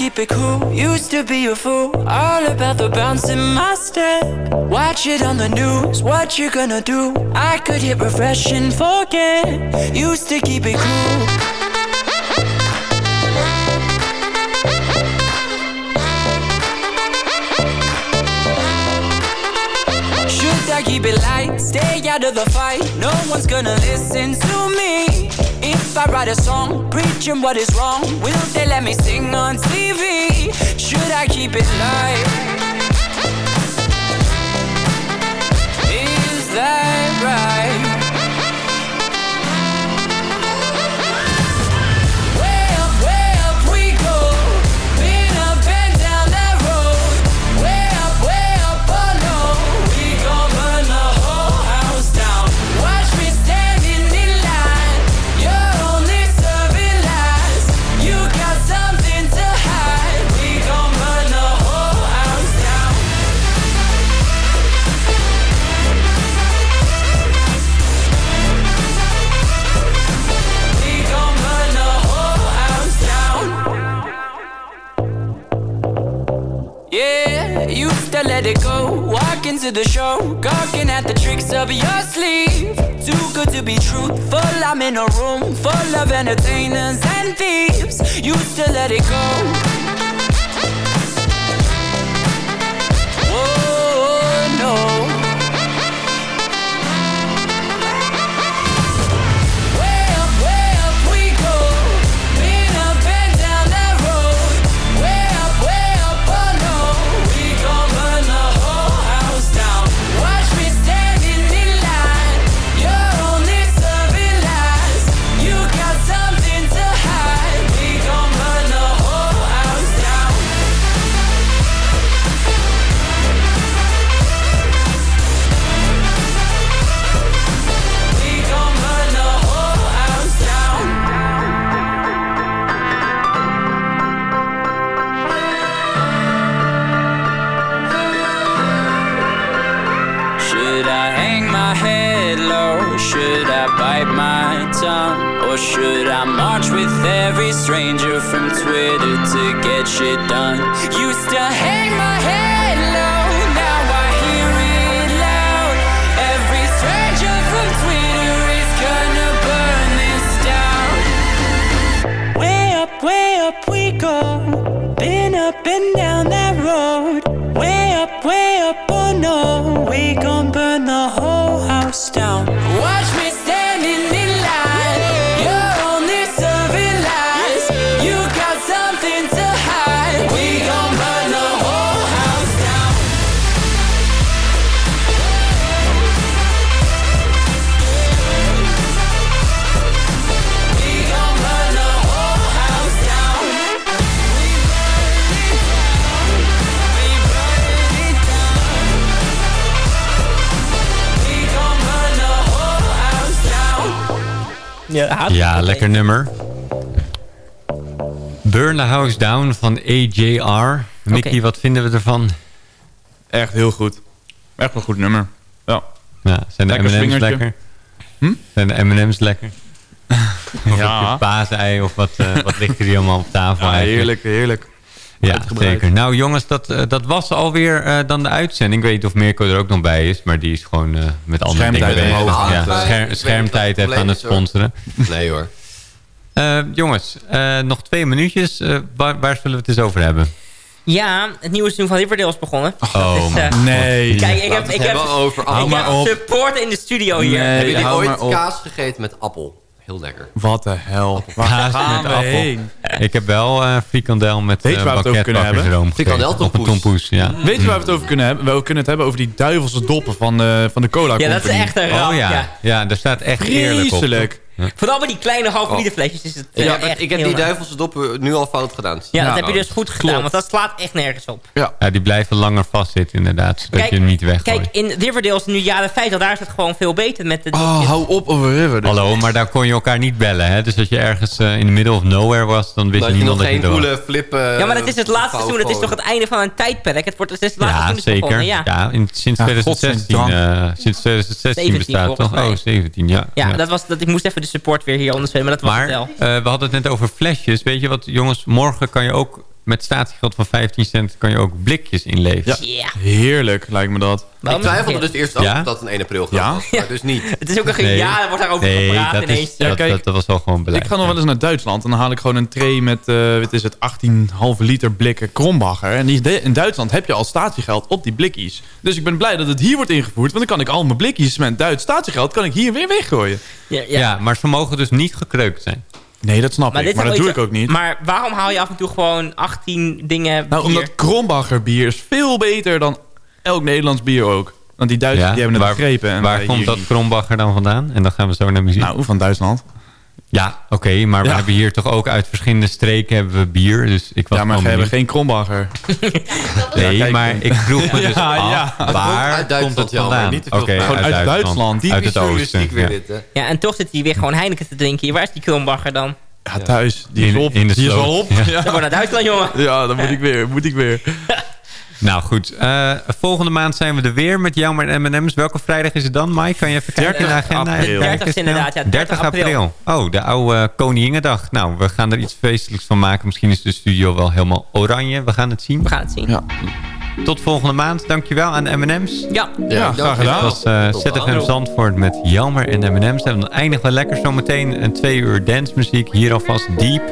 keep it cool, used to be a fool. All about the bounce in my step. Watch it on the news, what you gonna do? I could hit refresh and forget. Used to keep it cool. Should I keep it light? Stay out of the fight. No one's gonna listen to me. If I write a song preaching what is wrong, will they let me sing on TV? Should I keep it light? Is that right? Into the show, gawking at the tricks of your sleeve. Too good to be truthful. I'm in a room full of entertainers and thieves. Used to let it go. Lekker nummer. Burn the House Down van AJR. Mickey, wat vinden we ervan? Echt heel goed. Echt een goed nummer. Ja. Ja, zijn de Lekker M&M's lekker? Hm? Zijn de M&M's lekker? Of Ja. paasei of wat, eh, wat ligt er hier allemaal op tafel Ja, eigenlijk? heerlijk, heerlijk. Ja, zeker. Nou jongens, dat, eh, dat was alweer eh dan de uitzending. Ik weet niet of Mirko er ook nog bij is, maar die is gewoon eh, met andere Schermtijd dingen bezig. Ja, schermtijd even aan het sponsoren. Nee hoor. Eh, jongens, eh, nog twee minuutjes. Eh, waar, waar zullen we het eens over hebben? Ja, het nieuwe seizoen van Riverdale is begonnen. Oh, man. Nee. Kijk, ik heb, ik heb, over ik maar op. support in de studio hier. Hebben jullie ooit kaas gegeten met appel? Heel lekker. Wat de hel. Waar Kaas met appel. heen? Ik heb wel frikandel met Weet uh, waar we het over kunnen hebben? Frikandel tompoes. ja. Weet je waar we het over kunnen hebben? We kunnen het hebben over die duivelse doppen van de, van de cola Ja, dat is echt een ramp, Oh ja. ja. ja, daar staat echt eerlijk op. Vooral bij die kleine halve liter flesjes is het Ik eh, echt ik heb die duivelse doppen nu al fout gedaan. Ja, Ja, dat heb je dus goed gedaan, klopt. want dat slaat echt nergens op. Ja, die blijven langer vastzitten inderdaad, zodat Kijk, je hem niet weggooit. Kijk, in Riverdale is het nu jaren 50, daar is het gewoon veel beter met de Oh, hou op over River. Hallo, maar daar kon je elkaar niet bellen, hè? Dus als je ergens eh, in the middle of nowhere was, dan wist Dat je niemand nog dat je geen was. coole flip... ja, maar het is het laatste seizoen, het is toch het einde van een tijdperk. Het, wordt, het is het laatste Ja, seizoen zeker. begonnen, Ja, ja. in, sinds Ja, 2016, godzijdank. eh, sinds 2016 17 bestaat toch? Oh, 17, ja. Ja, Dat was, dat, ik moest even de support weer hier ondersteunen, maar dat was Maar het eh, wel. we hadden het net over flesjes. Weet je wat, jongens, morgen kan je ook met statiegeld van 15 cent kan je ook blikjes inleveren. Ja. Heerlijk, lijkt me dat. Ik twijfelde dus eerst af Ja? dat een 1 april grap Ja? was, maar dus niet. Het is ook een Nee. ja, er wordt daarover nee, gepraat dat, ineens. is, dat, kijk, dat, dat was wel gewoon beleid. Ik ga nog wel eens naar Duitsland en dan haal ik gewoon een tray met, eh wat is het, 18,5 liter blikken Kronbacher. En die, in Duitsland heb je al statiegeld op die blikjes. Dus ik ben blij dat het hier wordt ingevoerd, want dan kan ik al mijn blikjes met Duits statiegeld kan ik hier weer weggooien. Ja, ja. maar ze mogen dus niet gekreukt zijn. Nee, dat snap ik, maar dat doe ik ook niet. Maar waarom haal je af en toe gewoon 18 dingen Nou, omdat Kronbacher bier is veel beter dan elk Nederlands bier ook. Want die Duitsers die hebben het waar, begrepen. En waar wij komt dat. Kronbacher dan vandaan? En dan gaan we zo naar muziek. Nou, van Duitsland. Ja, oké, maar we hebben hier toch ook uit verschillende streken hebben we bier. Dus ik was Ja, maar we hebben geen Kronbacher. Nee, Ja, maar ik vroeg me dus Ja, af, waar komt uit het vandaan? niet te veel Oké, vragen. Gewoon uit Duitsland. Uit het oosten. weer dit, hè? Ja, en toch zit hij weer gewoon Heineken te drinken. hier. Waar is die Kronbacher dan? Ja, thuis. Die is In- op. in de die is al op. Ja. Ja, Dan gewoon naar Duitsland, jongen. ja dan moet ik weer. Moet ik weer. Nou goed, eh, volgende maand zijn we er weer met jou met M&M's. Welke vrijdag is het dan, Mike? Kan je even kijken in de 30 agenda? april. Kijken 30 snel. inderdaad, ja, 30 30 april. Oh, de oude Koninginnedag. Nou, we gaan er iets feestelijks van maken. Misschien is de studio wel helemaal oranje. We gaan het zien. We gaan het zien. Ja. Tot volgende maand. Dankjewel aan M&M's. Ja. Ja, graag gedaan. Dat was eh, ZFM Zandvoort met Jelmer en M&M's. En dan eindigen we lekker zometeen een twee uur dancemuziek. Hier alvast Deep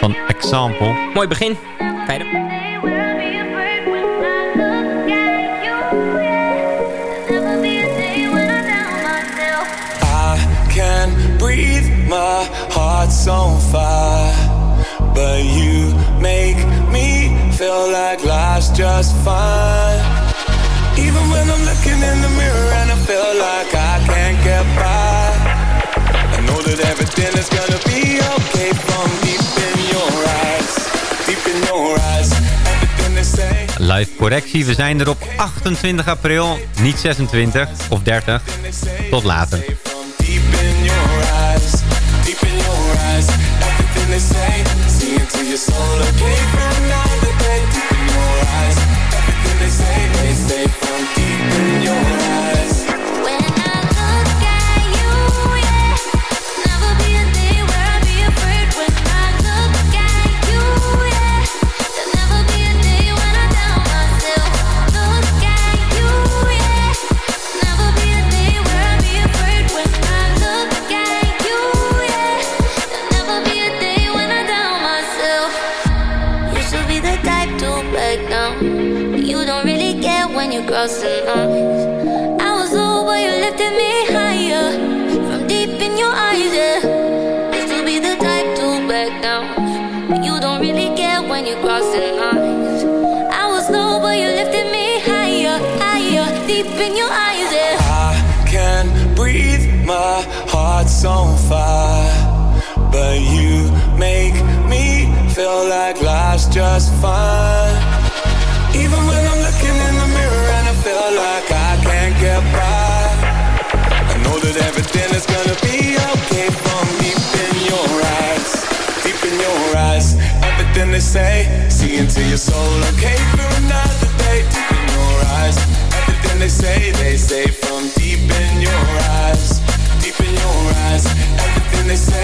van Example. Mooi begin. Fijne. Heart's on fire. But you make me feel like life's just fine. Even when I'm looking in the mirror and I feel like I can't get by. I know that everything is gonna be okay from deep in your eyes. Deep in your eyes. Live correctie, we zijn er op 28 april, niet 26 of 30. Tot later. Deep in your eyes, everything they say, see into your soul, okay, from now to day, deep in your eyes, everything they say, they say from deep in your eyes. You lines. I was low, but you lifted me higher. From deep in your eyes, yeah. Used to be the type to back down. You don't really care when you cross the lines. I was low, but you lifted me higher, higher. Deep in your eyes, yeah. I can breathe, my heart's on fire, but you make me feel like life's just fine. Is gonna be okay from deep in your eyes. Deep in your eyes, everything they say, see into your soul, okay, through another day. Deep in your eyes, everything they say, they say from deep in your eyes. Deep in your eyes, everything they say,